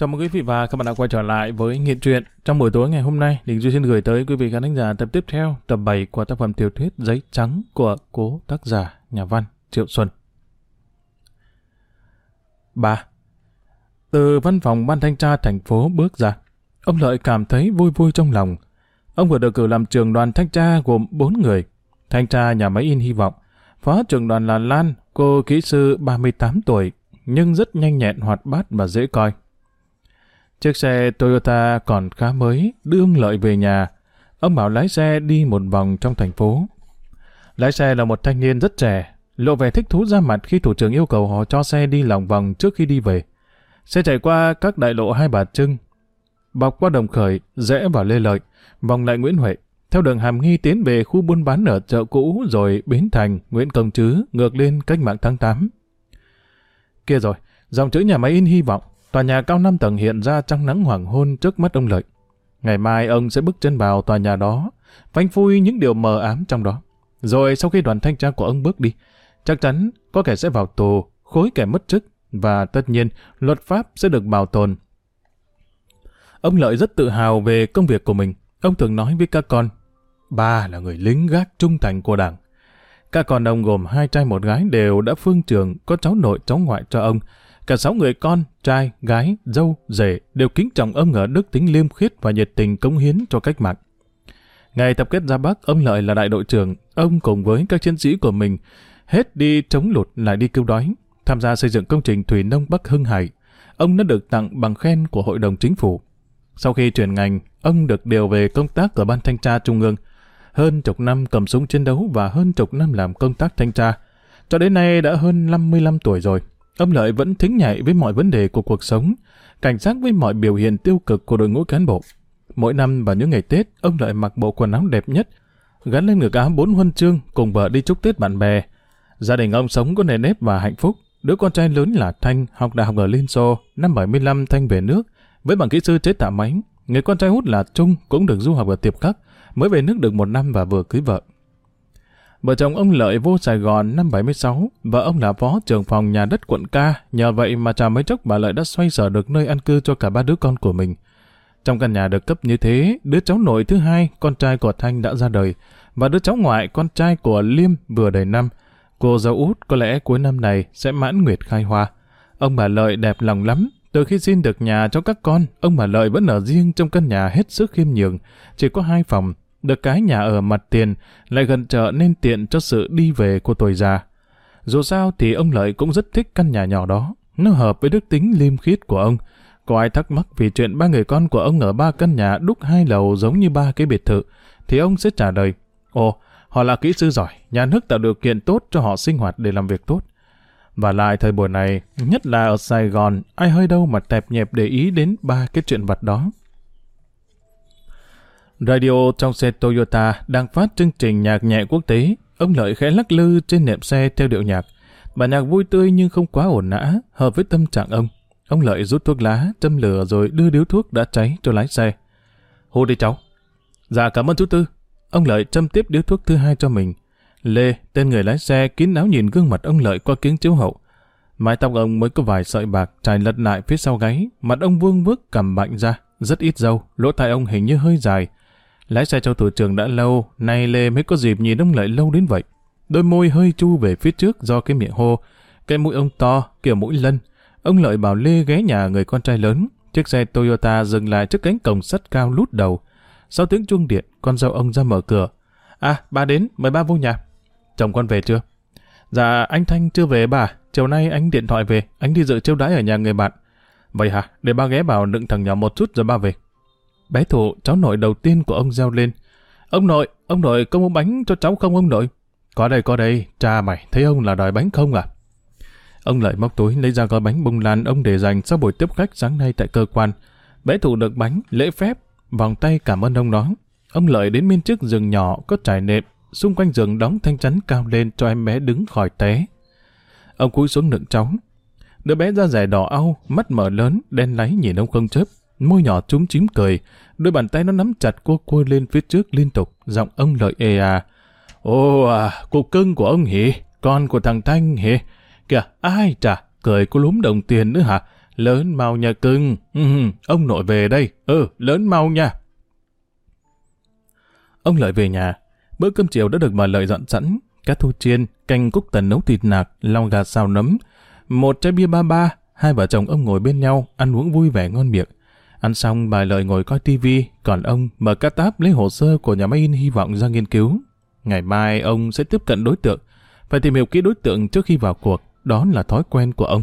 Chào mừng quý vị và các bạn đã quay trở lại với Nghiện Truyện. Trong buổi tối ngày hôm nay, Đình Duy xin gửi tới quý vị khán thính giả tập tiếp theo, tập 7 của tác phẩm tiểu thuyết Giấy Trắng của cố tác giả, nhà văn Triệu Xuân. 3. Từ văn phòng ban thanh tra thành phố bước ra, ông Lợi cảm thấy vui vui trong lòng. Ông vừa được cử làm trưởng đoàn thanh tra gồm 4 người. Thanh tra nhà máy in hy vọng, phó trưởng đoàn là Lan, cô kỹ sư 38 tuổi, nhưng rất nhanh nhẹn hoạt bát và dễ coi. Chiếc xe Toyota còn khá mới, đưa ông Lợi về nhà. Ông bảo lái xe đi một vòng trong thành phố. Lái xe là một thanh niên rất trẻ, lộ vẻ thích thú ra mặt khi thủ trưởng yêu cầu họ cho xe đi lòng vòng trước khi đi về. Xe chạy qua các đại lộ Hai Bà Trưng, bọc qua Đồng Khởi, rẽ vào Lê Lợi, vòng lại Nguyễn Huệ, theo đường Hàm Nghi tiến về khu buôn bán ở chợ cũ rồi Bến Thành, Nguyễn Công Trứ, ngược lên cách mạng tháng 8. Kia rồi, dòng chữ nhà máy in hy vọng, tòa nhà cao 5 tầng hiện ra trong nắng hoàng hôn trước mắt ông Lợi. Ngày mai ông sẽ bước chân vào tòa nhà đó, phanh phui những điều mờ ám trong đó. Rồi sau khi đoàn thanh tra của ông bước đi, chắc chắn có kẻ sẽ vào tù, khối kẻ mất chức, và tất nhiên luật pháp sẽ được bảo tồn. Ông Lợi rất tự hào về công việc của mình. Ông thường nói với các con, ba là người lính gác trung thành của đảng. Các con ông gồm hai trai một gái đều đã phương trường, có cháu nội cháu ngoại cho ông. Cả sáu người con, trai, gái, dâu, rể đều kính trọng ông ở đức tính liêm khiết và nhiệt tình cống hiến cho cách mạng. Ngày tập kết ra Bắc, ông Lợi là đại đội trưởng, ông cùng với các chiến sĩ của mình hết đi chống lụt lại đi cứu đói, tham gia xây dựng công trình thủy nông Bắc Hưng Hải. Ông đã được tặng bằng khen của Hội đồng Chính phủ. Sau khi chuyển ngành, ông được điều về công tác ở Ban Thanh tra Trung ương. Hơn chục năm cầm súng chiến đấu và hơn chục năm làm công tác thanh tra. Cho đến nay đã hơn 55 tuổi rồi. Ông Lợi vẫn thính nhạy với mọi vấn đề của cuộc sống, cảnh giác với mọi biểu hiện tiêu cực của đội ngũ cán bộ. Mỗi năm vào những ngày Tết, ông Lợi mặc bộ quần áo đẹp nhất, gắn lên ngực áo bốn huân chương cùng vợ đi chúc Tết bạn bè. Gia đình ông sống có nề nếp và hạnh phúc. Đứa con trai lớn là Thanh, học đại học ở Liên Xô, năm 75 Thanh về nước, với bằng kỹ sư chế tạo máy. Người con trai út là Trung cũng được du học ở Tiệp Khắc, mới về nước được một năm và vừa cưới vợ. Vợ chồng ông Lợi vô Sài Gòn năm 76, và ông là phó trưởng phòng nhà đất quận Ca, nhờ vậy mà chả mấy chốc bà Lợi đã xoay sở được nơi ăn cư cho cả ba đứa con của mình. Trong căn nhà được cấp như thế, đứa cháu nội thứ hai, con trai của Thanh đã ra đời, và đứa cháu ngoại, con trai của Liêm vừa đầy năm. Cô dâu út có lẽ cuối năm này sẽ mãn nguyệt khai hoa. Ông bà Lợi đẹp lòng lắm, từ khi xin được nhà cho các con, ông bà Lợi vẫn ở riêng trong căn nhà hết sức khiêm nhường, chỉ có hai phòng, được cái nhà ở mặt tiền, lại gần chợ nên tiện cho sự đi về của tuổi già. Dù sao thì ông Lợi cũng rất thích căn nhà nhỏ đó, nó hợp với đức tính liêm khiết của ông. Có ai thắc mắc vì chuyện ba người con của ông ở ba căn nhà đúc hai lầu giống như ba cái biệt thự, thì ông sẽ trả lời, ồ, họ là kỹ sư giỏi, nhà nước tạo điều kiện tốt cho họ sinh hoạt để làm việc tốt. Và lại thời buổi này, nhất là ở Sài Gòn, ai hơi đâu mà tẹp nhẹp để ý đến ba cái chuyện vật đó. Radio trong xe Toyota đang phát chương trình nhạc nhẹ quốc tế. Ông Lợi khẽ lắc lư trên nệm xe theo điệu nhạc. Bản nhạc vui tươi nhưng không quá ổn nã, hợp với tâm trạng ông. Ông Lợi rút thuốc lá, châm lửa rồi đưa điếu thuốc đã cháy cho lái xe. Hô đi cháu. Dạ cảm ơn chú Tư. Ông Lợi châm tiếp điếu thuốc thứ hai cho mình. Lê, tên người lái xe, kín đáo nhìn gương mặt ông Lợi qua kính chiếu hậu. Mái tóc ông mới có vài sợi bạc trải lật lại phía sau gáy, mặt ông vương vước cầm mạnh ra, rất ít dâu, lỗ tai ông hình như hơi dài. Lái xe trong thủ trường đã lâu, nay Lê mới có dịp nhìn ông Lợi lâu đến vậy. Đôi môi hơi chu về phía trước do cái miệng hô, cái mũi ông to, kiểu mũi lân. Ông Lợi bảo Lê ghé nhà người con trai lớn, chiếc xe Toyota dừng lại trước cánh cổng sắt cao lút đầu. Sau tiếng chuông điện, con dâu ông ra mở cửa. À, ba đến, mời ba vô nhà. Chồng con về chưa? Dạ, anh Thanh chưa về bà. Chiều nay anh điện thoại về, anh đi dự chiêu đãi ở nhà người bạn. Vậy hả? Để ba ghé vào đựng thằng nhỏ một chút rồi ba về. Bé Thụ, cháu nội đầu tiên của ông reo lên. Ông nội, ông nội có muốn bánh cho cháu không ông nội? Có đây, có đây. Cha mày, thấy ông là đòi bánh không à? Ông lại móc túi lấy ra gói bánh bông lan ông để dành sau buổi tiếp khách sáng nay tại cơ quan. Bé Thụ được bánh, lễ phép, vòng tay cảm ơn ông đó. Ông Lợi đến bên trước giường nhỏ có trải nệm, xung quanh giường đóng thanh chắn cao lên cho em bé đứng khỏi té. Ông cúi xuống nựng cháu. Đứa bé da rẻ đỏ au, mắt mở lớn, đen láy nhìn ông không chớp, môi nhỏ trúng chím cười, đôi bàn tay nó nắm chặt cô cua lên phía trước liên tục, giọng ông Lợi ê à. Ô à, cục cưng của ông hỉ, con của thằng Thanh hỉ. Kìa, ai chà, cười cô lúm đồng tiền nữa hả? Lớn mau nha cưng. Ừ, ừ, ông nội về đây. Ừ, lớn mau nha. Ông Lợi về nhà. Bữa cơm chiều đã được bà Lợi dọn sẵn. Cá thu chiên, canh cúc tần nấu thịt nạc, lau gà xào nấm. Một chai bia ba ba. Hai vợ chồng ông ngồi bên nhau, ăn uống vui vẻ ngon miệng. Ăn xong bà Lợi ngồi coi tivi, còn ông mở cắt táp lấy hồ sơ của nhà máy in hy vọng ra nghiên cứu. Ngày mai ông sẽ tiếp cận đối tượng. Phải tìm hiểu kỹ đối tượng trước khi vào cuộc. Đó là thói quen của ông.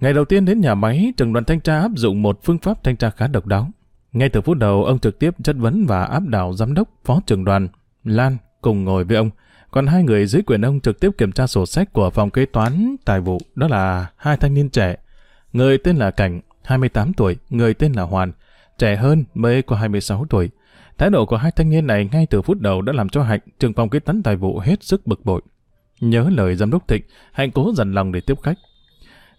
Ngày đầu tiên đến nhà máy, trường đoàn thanh tra áp dụng một phương pháp thanh tra khá độc đáo. Ngay từ phút đầu, ông trực tiếp chất vấn và áp đảo giám đốc, phó trưởng đoàn, Lan cùng ngồi với ông. Còn hai người dưới quyền ông trực tiếp kiểm tra sổ sách của phòng kế toán tài vụ, đó là hai thanh niên trẻ. Người tên là Cảnh, 28 tuổi, người tên là Hoàn, trẻ hơn mới có 26 tuổi. Thái độ của hai thanh niên này ngay từ phút đầu đã làm cho Hạnh, trưởng phòng kế toán tài vụ hết sức bực bội. Nhớ lời giám đốc Thịnh, Hạnh cố dần lòng để tiếp khách.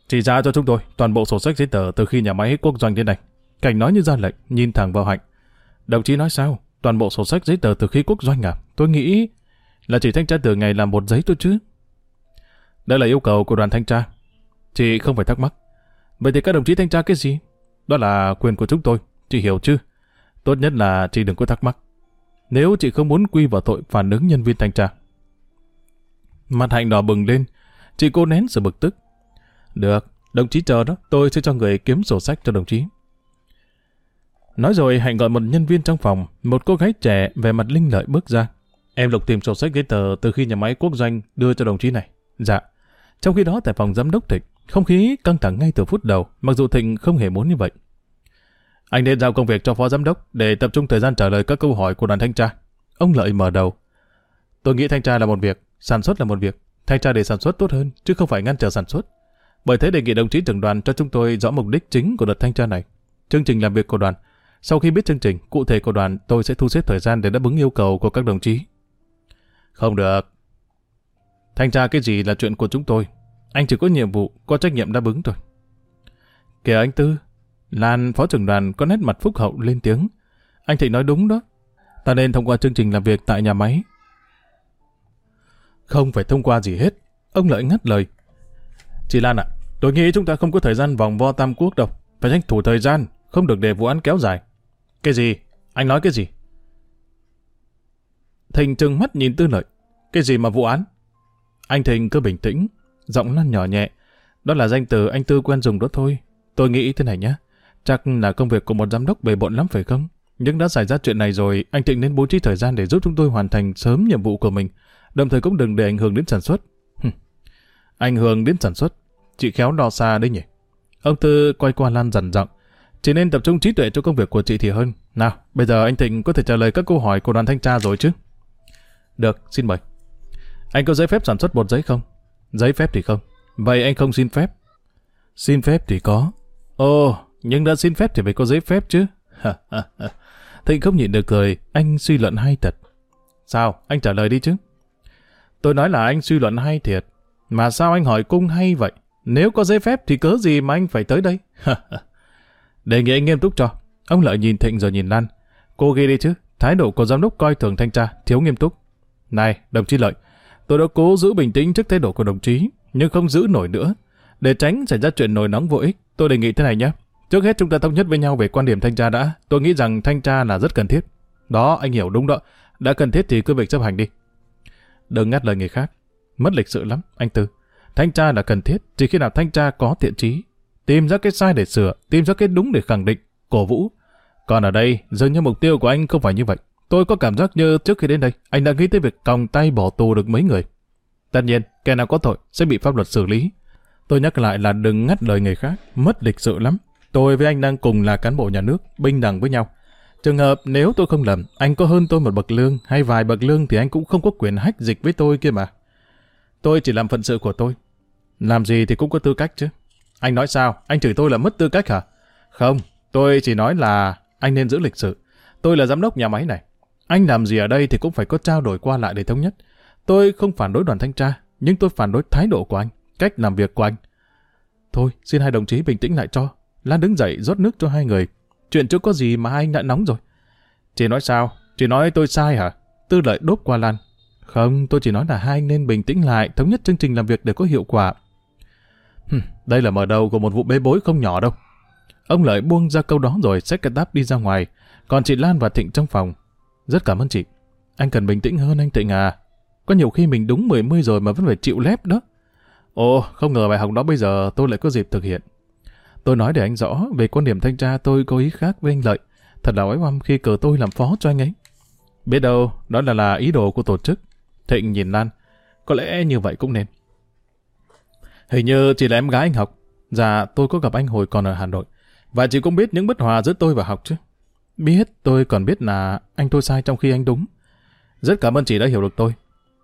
Chỉ ra cho chúng tôi toàn bộ sổ sách giấy tờ từ khi nhà máy quốc doanh đến nay. Cảnh nói như ra lệnh, nhìn thẳng vào Hạnh. Đồng chí nói sao? Toàn bộ sổ sách giấy tờ từ khi quốc doanh à? Tôi nghĩ là chỉ thanh tra từ ngày làm một giấy thôi chứ. Đây là yêu cầu của đoàn thanh tra. Chị không phải thắc mắc. Vậy thì các đồng chí thanh tra cái gì? Đó là quyền của chúng tôi, chị hiểu chứ? Tốt nhất là chị đừng có thắc mắc. Nếu chị không muốn quy vào tội phản ứng nhân viên thanh tra. Mặt hạnh đỏ bừng lên, chị cô nén sự bực tức. Được, đồng chí chờ đó, tôi sẽ cho người kiếm sổ sách cho đồng chí. Nói rồi Hạnh gọi một nhân viên trong phòng, một cô gái trẻ về mặt linh lợi bước ra. Em lục tìm sổ sách giấy tờ từ khi nhà máy quốc doanh đưa cho đồng chí này. Dạ. Trong khi đó tại phòng giám đốc Thịnh, không khí căng thẳng ngay từ phút đầu, mặc dù Thịnh không hề muốn như vậy. Anh nên giao công việc cho phó giám đốc để tập trung thời gian trả lời các câu hỏi của đoàn thanh tra. Ông Lợi mở đầu. Tôi nghĩ thanh tra là một việc, sản xuất là một việc. Thanh tra để sản xuất tốt hơn, chứ không phải ngăn trở sản xuất. Bởi thế đề nghị đồng chí trưởng đoàn cho chúng tôi rõ mục đích chính của đợt thanh tra này. Chương trình làm việc của đoàn. Sau khi biết chương trình cụ thể của đoàn, tôi sẽ thu xếp thời gian để đáp ứng yêu cầu của các đồng chí. Không được. Thanh tra cái gì là chuyện của chúng tôi. Anh chỉ có nhiệm vụ, có trách nhiệm đáp ứng thôi. Kìa anh Tư, Lan phó trưởng đoàn có nét mặt phúc hậu lên tiếng. Anh Thịnh nói đúng đó. Ta nên thông qua chương trình làm việc tại nhà máy. Không phải thông qua gì hết. Ông Lợi ngắt lời. Chị Lan ạ, tôi nghĩ chúng ta không có thời gian vòng vo tam quốc đâu. Phải tranh thủ thời gian, không được để vụ án kéo dài. Cái gì? Anh nói cái gì? Thịnh trừng mắt nhìn Tư Lợi. Cái gì mà vụ án? Anh Thịnh cứ bình tĩnh, giọng Lan nhỏ nhẹ. Đó là danh từ anh Tư quen dùng đó thôi. Tôi nghĩ thế này nhé. Chắc là công việc của một giám đốc bề bộn lắm phải không? Nhưng đã xảy ra chuyện này rồi, anh Thịnh nên bố trí thời gian để giúp chúng tôi hoàn thành sớm nhiệm vụ của mình. Đồng thời cũng đừng để ảnh hưởng đến sản xuất. ảnh hưởng đến sản xuất. Chị khéo đo xa đấy nhỉ. Ông Tư quay qua Lan dần giọng. Chỉ nên tập trung trí tuệ cho công việc của chị thì hơn. Nào, bây giờ anh Thịnh có thể trả lời các câu hỏi của đoàn thanh tra rồi chứ? Được, xin mời. Anh có giấy phép sản xuất bột giấy không? Giấy phép thì không. Vậy anh không xin phép? Xin phép thì có. Ồ, nhưng đã xin phép thì phải có giấy phép chứ. Thịnh không nhịn được cười, anh suy luận hay thật. Sao, anh trả lời đi chứ. Tôi nói là anh suy luận hay thiệt. Mà sao anh hỏi cung hay vậy? Nếu có giấy phép thì cớ gì mà anh phải tới đây? Đề nghị anh nghiêm túc cho. Ông Lợi nhìn Thịnh rồi nhìn Lan. Cô ghi đi chứ. Thái độ của giám đốc coi thường thanh tra, thiếu nghiêm túc. Này, đồng chí Lợi, tôi đã cố giữ bình tĩnh trước thái độ của đồng chí, nhưng không giữ nổi nữa. Để tránh xảy ra chuyện nổi nóng vô ích, tôi đề nghị thế này nhé. Trước hết chúng ta thống nhất với nhau về quan điểm thanh tra đã. Tôi nghĩ rằng thanh tra là rất cần thiết. Đó, anh hiểu đúng đó. Đã cần thiết thì cứ việc chấp hành đi. Đừng ngắt lời người khác. Mất lịch sự lắm, anh Tư. Thanh tra là cần thiết, chỉ khi nào thanh tra có thiện trí. Tìm ra cái sai để sửa, tìm ra cái đúng để khẳng định, cổ vũ. Còn ở đây, dường như mục tiêu của anh không phải như vậy. Tôi có cảm giác như trước khi đến đây, anh đã nghĩ tới việc còng tay bỏ tù được mấy người. Tất nhiên, kẻ nào có tội sẽ bị pháp luật xử lý. Tôi nhắc lại là đừng ngắt lời người khác, mất lịch sự lắm. Tôi với anh đang cùng là cán bộ nhà nước, bình đẳng với nhau. Trường hợp nếu tôi không lầm, anh có hơn tôi một bậc lương hay vài bậc lương thì anh cũng không có quyền hách dịch với tôi kia mà. Tôi chỉ làm phận sự của tôi. Làm gì thì cũng có tư cách chứ. Anh nói sao? Anh chửi tôi là mất tư cách hả? Không, tôi chỉ nói là anh nên giữ lịch sự. Tôi là giám đốc nhà máy này. Anh làm gì ở đây thì cũng phải có trao đổi qua lại để thống nhất. Tôi không phản đối đoàn thanh tra, nhưng tôi phản đối thái độ của anh, cách làm việc của anh. Thôi, xin hai đồng chí bình tĩnh lại cho. Lan đứng dậy rót nước cho hai người. Chuyện chưa có gì mà hai anh đã nóng rồi. Chị nói sao? Chị nói tôi sai hả? Tư lợi đốt qua Lan. Không, tôi chỉ nói là hai anh nên bình tĩnh lại, thống nhất chương trình làm việc để có hiệu quả. Hừm, đây là mở đầu của một vụ bê bối không nhỏ đâu. Ông Lợi buông ra câu đó rồi xách cái đáp đi ra ngoài. Còn chị Lan và Thịnh trong phòng. Rất cảm ơn chị. Anh cần bình tĩnh hơn anh Tịnh à. Có nhiều khi mình đúng mười mươi rồi mà vẫn phải chịu lép đó. Ồ, không ngờ bài học đó bây giờ tôi lại có dịp thực hiện. Tôi nói để anh rõ về quan điểm thanh tra tôi có ý khác với anh Lợi. Thật là oái oăm khi cờ tôi làm phó cho anh ấy. Biết đâu, đó là là ý đồ của tổ chức. Thịnh nhìn Lan. Có lẽ như vậy cũng nên. Hình như chỉ là em gái anh học. Dạ, tôi có gặp anh hồi còn ở Hà Nội. Và chị cũng biết những bất hòa giữa tôi và học chứ. Biết, tôi còn biết là anh tôi sai trong khi anh đúng. Rất cảm ơn chị đã hiểu được tôi.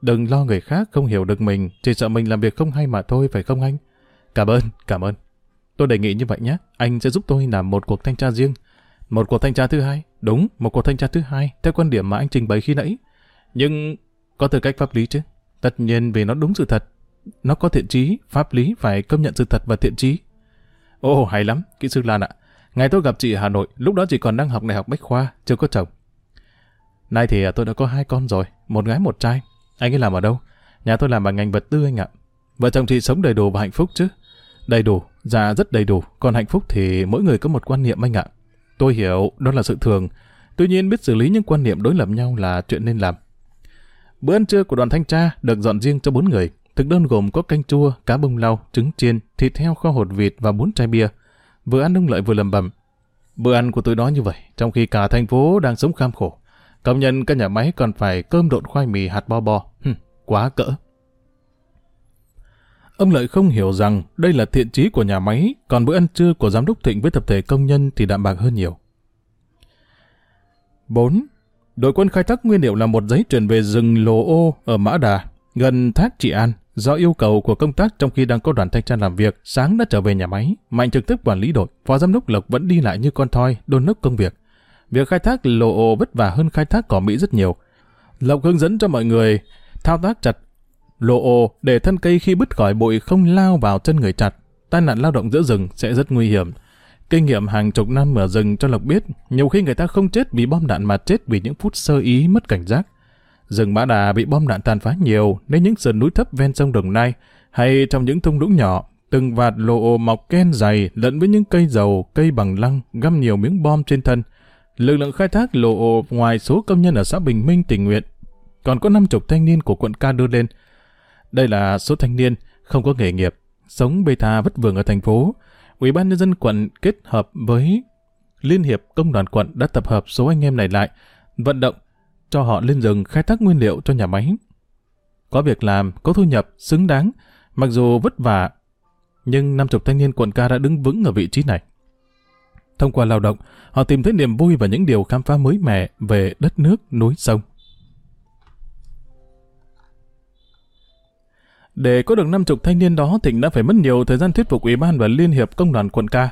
Đừng lo người khác không hiểu được mình, chỉ sợ mình làm việc không hay mà thôi, phải không anh? Cảm ơn, cảm ơn. Tôi đề nghị như vậy nhé, anh sẽ giúp tôi làm một cuộc thanh tra riêng. Một cuộc thanh tra thứ hai, đúng, một cuộc thanh tra thứ hai, theo quan điểm mà anh trình bày khi nãy. Nhưng có tư cách pháp lý chứ. Tất nhiên vì nó đúng sự thật. Nó có thiện trí, pháp lý phải công nhận sự thật và thiện trí. Ồ, hay lắm, kỹ sư Lan ạ. Ngày tôi gặp chị ở Hà Nội, lúc đó chị còn đang học đại học Bách Khoa, chưa có chồng. Nay thì à, tôi đã có hai con rồi, một gái một trai. Anh ấy làm ở đâu? Nhà tôi làm bằng ngành vật tư anh ạ. Vợ chồng chị sống đầy đủ và hạnh phúc chứ? Đầy đủ, dạ rất đầy đủ. Còn hạnh phúc thì mỗi người có một quan niệm anh ạ. Tôi hiểu, đó là sự thường. Tuy nhiên biết xử lý những quan niệm đối lập nhau là chuyện nên làm. Bữa ăn trưa của đoàn thanh tra được dọn riêng cho bốn người. Thực đơn gồm có canh chua, cá bông lau, trứng chiên, thịt heo kho hột vịt và bốn chai bia. Vừa ăn ông lợi vừa lầm bầm. Bữa ăn của tôi đó như vậy, trong khi cả thành phố đang sống kham khổ. Công nhân các nhà máy còn phải cơm độn khoai mì hạt bo bo. Hừm, quá cỡ. Ông Lợi không hiểu rằng đây là thiện chí của nhà máy, còn bữa ăn trưa của giám đốc Thịnh với tập thể công nhân thì đạm bạc hơn nhiều. 4. Đội quân khai thác nguyên liệu là một giấy chuyển về rừng Lồ Ô ở Mã Đà, gần thác Trị An. Do yêu cầu của công tác trong khi đang có đoàn thanh tra làm việc, sáng đã trở về nhà máy, Mạnh trực tiếp quản lý đội, phó giám đốc Lộc vẫn đi lại như con thoi, đôn đốc công việc. Việc khai thác lộ Ô vất vả hơn khai thác cỏ Mỹ rất nhiều. Lộc hướng dẫn cho mọi người thao tác chặt lộ ồ để thân cây khi bứt khỏi bụi không lao vào chân người chặt. Tai nạn lao động giữa rừng sẽ rất nguy hiểm. Kinh nghiệm hàng chục năm ở rừng cho Lộc biết, nhiều khi người ta không chết vì bom đạn mà chết vì những phút sơ ý mất cảnh giác. Rừng Mã Đà bị bom đạn tàn phá nhiều nên những sườn núi thấp ven sông Đồng Nai hay trong những thung lũng nhỏ, từng vạt lộ ồ mọc ken dày lẫn với những cây dầu, cây bằng lăng găm nhiều miếng bom trên thân. Lực lượng khai thác lộ ồ ngoài số công nhân ở xã Bình Minh tình nguyện, còn có năm chục thanh niên của quận ca đưa lên, đây là số thanh niên không có nghề nghiệp, sống bê tha vất vưởng ở thành phố. Ủy ban nhân dân quận kết hợp với Liên hiệp Công đoàn quận đã tập hợp số anh em này lại, vận động cho họ lên rừng khai thác nguyên liệu cho nhà máy. Có việc làm, có thu nhập, xứng đáng, mặc dù vất vả, nhưng năm chục thanh niên quận ca đã đứng vững ở vị trí này. Thông qua lao động, họ tìm thấy niềm vui và những điều khám phá mới mẻ về đất nước, núi sông. Để có được năm chục thanh niên đó, Thịnh đã phải mất nhiều thời gian thuyết phục Ủy ban và Liên hiệp Công đoàn quận ca.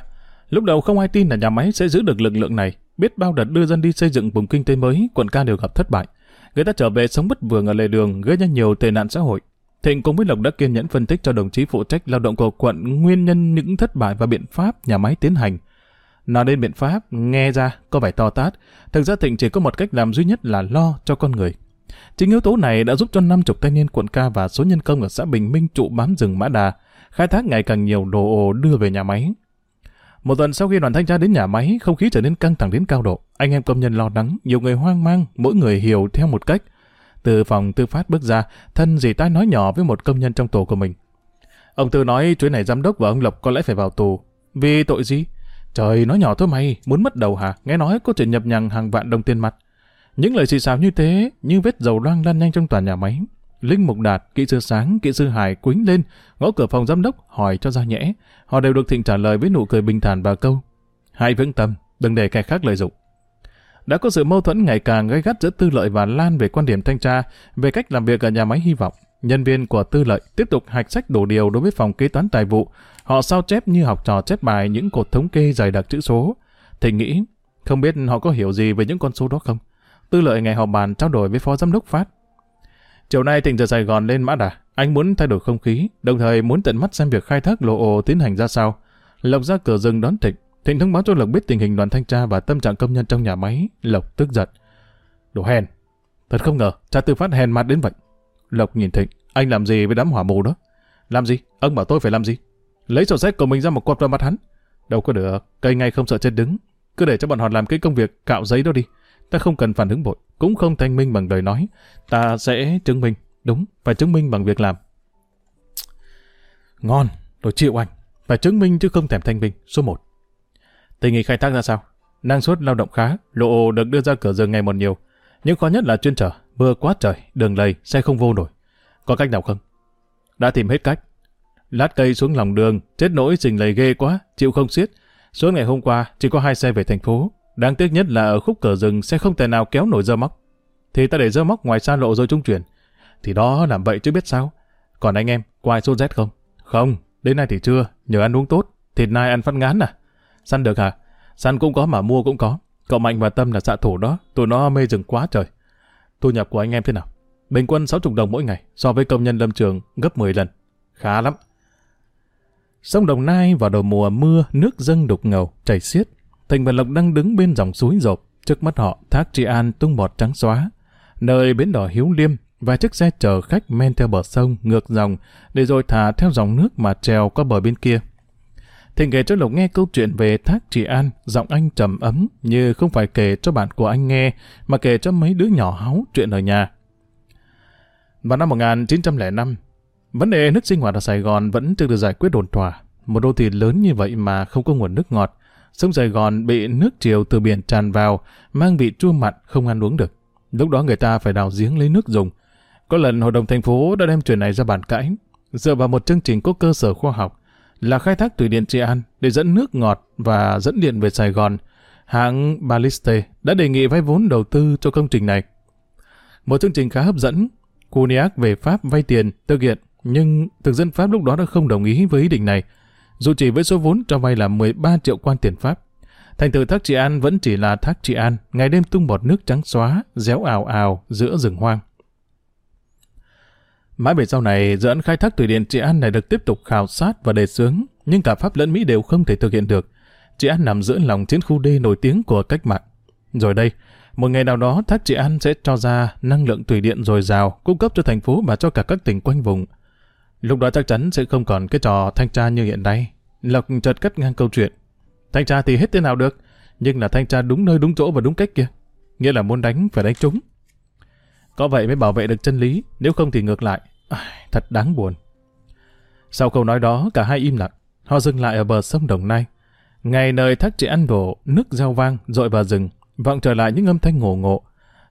Lúc đầu không ai tin là nhà máy sẽ giữ được lực lượng này. Biết bao đợt đưa dân đi xây dựng vùng kinh tế mới, quận ca đều gặp thất bại. Người ta trở về sống bất vừa ở lề đường, gây ra nhiều tệ nạn xã hội. Thịnh cùng với Lộc đã kiên nhẫn phân tích cho đồng chí phụ trách lao động của quận nguyên nhân những thất bại và biện pháp nhà máy tiến hành. Nói đến biện pháp, nghe ra có vẻ to tát. Thực ra Thịnh chỉ có một cách làm duy nhất là lo cho con người. Chính yếu tố này đã giúp cho năm chục thanh niên quận ca và số nhân công ở xã Bình Minh trụ bám rừng Mã Đà, khai thác ngày càng nhiều đồ ồ đưa về nhà máy. Một tuần sau khi đoàn thanh tra đến nhà máy, không khí trở nên căng thẳng đến cao độ. Anh em công nhân lo lắng, nhiều người hoang mang, mỗi người hiểu theo một cách. Từ phòng tư phát bước ra, thân dì tai nói nhỏ với một công nhân trong tổ của mình. Ông Tư nói chuối này giám đốc và ông Lộc có lẽ phải vào tù. Vì tội gì? Trời, nói nhỏ thôi mày, muốn mất đầu hả? Nghe nói có chuyện nhập nhằng hàng vạn đồng tiền mặt. Những lời xì xào như thế, như vết dầu loang lan nhanh trong toàn nhà máy. Linh Mục Đạt, kỹ sư Sáng, kỹ sư Hải quính lên, gõ cửa phòng giám đốc, hỏi cho ra nhẽ. Họ đều được Thịnh trả lời với nụ cười bình thản và câu. Hãy vững tâm, đừng để kẻ khác lợi dụng. Đã có sự mâu thuẫn ngày càng gay gắt giữa Tư Lợi và Lan về quan điểm thanh tra, về cách làm việc ở nhà máy hy vọng. Nhân viên của Tư Lợi tiếp tục hạch sách đổ điều đối với phòng kế toán tài vụ. Họ sao chép như học trò chép bài những cột thống kê dày đặc chữ số. Thịnh nghĩ, không biết họ có hiểu gì về những con số đó không? Tư lợi ngày họp bàn trao đổi với phó giám đốc Phát. Chiều nay Thịnh từ Sài Gòn lên Mã Đà. Anh muốn thay đổi không khí, đồng thời muốn tận mắt xem việc khai thác lộ ồ tiến hành ra sao. Lộc ra cửa rừng đón Thịnh. Thịnh thông báo cho Lộc biết tình hình đoàn thanh tra và tâm trạng công nhân trong nhà máy. Lộc tức giận. Đồ hèn. Thật không ngờ, cha tư phát hèn mặt đến vậy. Lộc nhìn Thịnh. Anh làm gì với đám hỏa mù đó? Làm gì? Ông bảo tôi phải làm gì? lấy sổ sách của mình ra một quạt vào mặt hắn. Đâu có được, cây ngay không sợ chân đứng. Cứ để cho bọn họ làm cái công việc cạo giấy đó đi. Ta không cần phản ứng bội, cũng không thanh minh bằng lời nói. Ta sẽ chứng minh, đúng, phải chứng minh bằng việc làm. Ngon, tôi chịu anh. Phải chứng minh chứ không thèm thanh minh. Số 1. Tình hình khai thác ra sao? Năng suất lao động khá, lộ được đưa ra cửa rừng ngày một nhiều. Nhưng khó nhất là chuyên trở, mưa quá trời, đường lầy, xe không vô nổi. Có cách nào không? Đã tìm hết cách. Lát cây xuống lòng đường, chết nỗi rình lầy ghê quá, chịu không xiết. Suốt ngày hôm qua, chỉ có hai xe về thành phố. Đáng tiếc nhất là ở khúc cửa rừng sẽ không thể nào kéo nổi dơ móc. Thì ta để dơ móc ngoài xa lộ rồi trung chuyển. Thì đó làm vậy chứ biết sao. Còn anh em, có ai sốt rét không? Không, đến nay thì chưa, nhờ ăn uống tốt. Thịt nai ăn phát ngán à? Săn được hả? Săn cũng có mà mua cũng có. Cậu Mạnh và Tâm là xạ thủ đó, tụi nó mê rừng quá trời. Thu nhập của anh em thế nào? Bình quân 60 đồng mỗi ngày, so với công nhân lâm trường gấp 10 lần. Khá lắm. Sông Đồng Nai vào đầu mùa mưa, nước dâng đục ngầu, chảy xiết. Thành và Lộc đang đứng bên dòng suối rộp, trước mắt họ thác Tri An tung bọt trắng xóa. Nơi bến đỏ Hiếu Liêm, vài chiếc xe chở khách men theo bờ sông, ngược dòng, để rồi thả theo dòng nước mà trèo qua bờ bên kia. Thịnh kể cho Lộc nghe câu chuyện về thác Trị An, giọng anh trầm ấm như không phải kể cho bạn của anh nghe, mà kể cho mấy đứa nhỏ háu chuyện ở nhà. Vào năm 1905, vấn đề nước sinh hoạt ở Sài Gòn vẫn chưa được giải quyết đồn thỏa. Một đô thị lớn như vậy mà không có nguồn nước ngọt. Sông Sài Gòn bị nước triều từ biển tràn vào, mang vị chua mặn không ăn uống được. Lúc đó người ta phải đào giếng lấy nước dùng. Có lần hội đồng thành phố đã đem chuyện này ra bàn cãi. Dựa vào một chương trình có cơ sở khoa học, là khai thác thủy điện Trị An để dẫn nước ngọt và dẫn điện về Sài Gòn. Hãng Baliste đã đề nghị vay vốn đầu tư cho công trình này. Một chương trình khá hấp dẫn, Cuniac về Pháp vay tiền, thực hiện, nhưng thực dân Pháp lúc đó đã không đồng ý với ý định này, dù chỉ với số vốn cho vay là 13 triệu quan tiền Pháp. Thành tựu thác Trị An vẫn chỉ là thác Trị An, ngày đêm tung bọt nước trắng xóa, réo ào ào giữa rừng hoang. Mãi về sau này, dự án khai thác thủy điện Trị An này được tiếp tục khảo sát và đề xướng, nhưng cả Pháp lẫn Mỹ đều không thể thực hiện được. Trị An nằm giữa lòng chiến khu D nổi tiếng của cách mạng. Rồi đây, một ngày nào đó thác Trị An sẽ cho ra năng lượng thủy điện dồi dào, cung cấp cho thành phố và cho cả các tỉnh quanh vùng. Lúc đó chắc chắn sẽ không còn cái trò thanh tra như hiện nay. Lộc chợt cắt ngang câu chuyện. Thanh tra thì hết thế nào được, nhưng là thanh tra đúng nơi đúng chỗ và đúng cách kia. Nghĩa là muốn đánh phải đánh trúng. Có vậy mới bảo vệ được chân lý, nếu không thì ngược lại. À, thật đáng buồn. Sau câu nói đó, cả hai im lặng. Họ dừng lại ở bờ sông Đồng Nai. Ngày nơi thác chị ăn đổ, nước giao vang, dội vào rừng, vọng trở lại những âm thanh ngổ ngộ.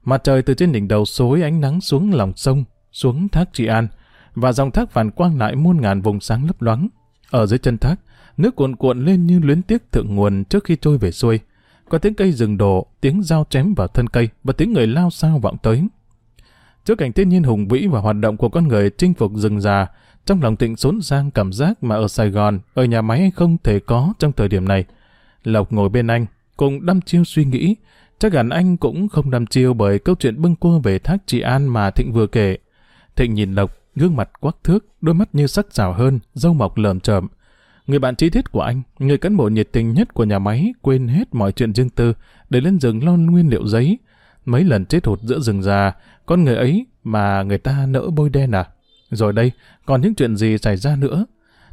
Mặt trời từ trên đỉnh đầu xối ánh nắng xuống lòng sông, xuống thác chị an, và dòng thác phản quang lại muôn ngàn vùng sáng lấp loáng. Ở dưới chân thác, nước cuộn cuộn lên như luyến tiếc thượng nguồn trước khi trôi về xuôi. Có tiếng cây rừng đổ, tiếng dao chém vào thân cây và tiếng người lao sao vọng tới. Trước cảnh thiên nhiên hùng vĩ và hoạt động của con người chinh phục rừng già, trong lòng tịnh xốn sang cảm giác mà ở Sài Gòn, ở nhà máy không thể có trong thời điểm này. Lộc ngồi bên anh, cùng đăm chiêu suy nghĩ, chắc hẳn anh cũng không đăm chiêu bởi câu chuyện bưng cua về thác trị an mà Thịnh vừa kể. Thịnh nhìn Lộc, gương mặt quắc thước, đôi mắt như sắc rào hơn, râu mọc lờm chởm. Người bạn trí thiết của anh, người cán bộ nhiệt tình nhất của nhà máy, quên hết mọi chuyện riêng tư để lên rừng lo nguyên liệu giấy. Mấy lần chết hụt giữa rừng già, con người ấy mà người ta nỡ bôi đen à? Rồi đây, còn những chuyện gì xảy ra nữa?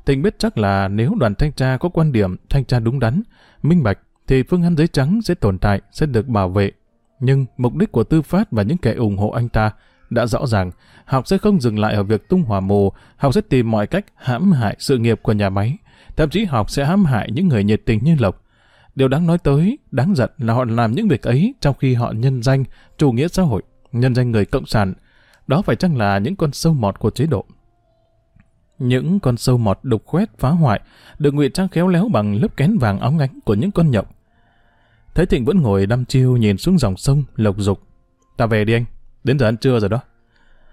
Tình biết chắc là nếu đoàn thanh tra có quan điểm thanh tra đúng đắn, minh bạch, thì phương án giấy trắng sẽ tồn tại, sẽ được bảo vệ. Nhưng mục đích của tư phát và những kẻ ủng hộ anh ta đã rõ ràng, học sẽ không dừng lại ở việc tung hỏa mù, học sẽ tìm mọi cách hãm hại sự nghiệp của nhà máy. Thậm chí học sẽ hãm hại những người nhiệt tình như Lộc. Điều đáng nói tới, đáng giận là họ làm những việc ấy trong khi họ nhân danh chủ nghĩa xã hội nhân danh người cộng sản, đó phải chăng là những con sâu mọt của chế độ. Những con sâu mọt đục khoét phá hoại được ngụy trang khéo léo bằng lớp kén vàng óng ánh của những con nhộng. Thấy Thịnh vẫn ngồi đăm chiêu nhìn xuống dòng sông lộc dục. Ta về đi anh, đến giờ ăn trưa rồi đó.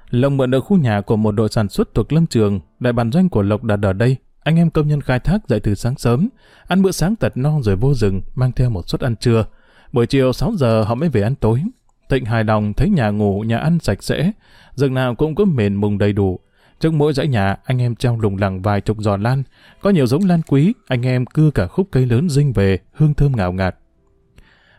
Lộc mượn được khu nhà của một đội sản xuất thuộc lâm trường, đại bản doanh của Lộc đặt ở đây. Anh em công nhân khai thác dậy từ sáng sớm, ăn bữa sáng tật no rồi vô rừng, mang theo một suất ăn trưa. Buổi chiều 6 giờ họ mới về ăn tối. Tịnh hài lòng thấy nhà ngủ, nhà ăn sạch sẽ, rừng nào cũng có mền mùng đầy đủ. Trước mỗi dãy nhà, anh em treo lùng lẳng vài chục giò lan. Có nhiều giống lan quý, anh em cưa cả khúc cây lớn dinh về, hương thơm ngào ngạt.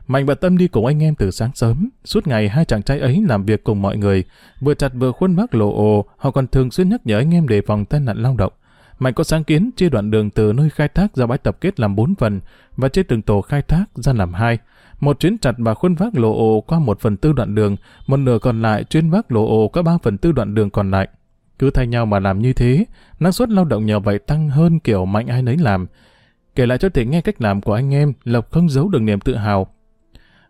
Mạnh và Tâm đi cùng anh em từ sáng sớm. Suốt ngày hai chàng trai ấy làm việc cùng mọi người. Vừa chặt vừa khuôn vác lộ ồ, họ còn thường xuyên nhắc nhở anh em đề phòng tai nạn lao động. Mạnh có sáng kiến chia đoạn đường từ nơi khai thác ra bãi tập kết làm 4 phần và chia từng tổ khai thác ra làm hai. Một chuyến chặt và khuôn vác lộ ồ qua một phần tư đoạn đường, một nửa còn lại chuyên vác lộ ồ qua ba phần tư đoạn đường còn lại. Cứ thay nhau mà làm như thế, năng suất lao động nhờ vậy tăng hơn kiểu mạnh ai nấy làm. Kể lại cho Thịnh nghe cách làm của anh em, Lộc không giấu được niềm tự hào.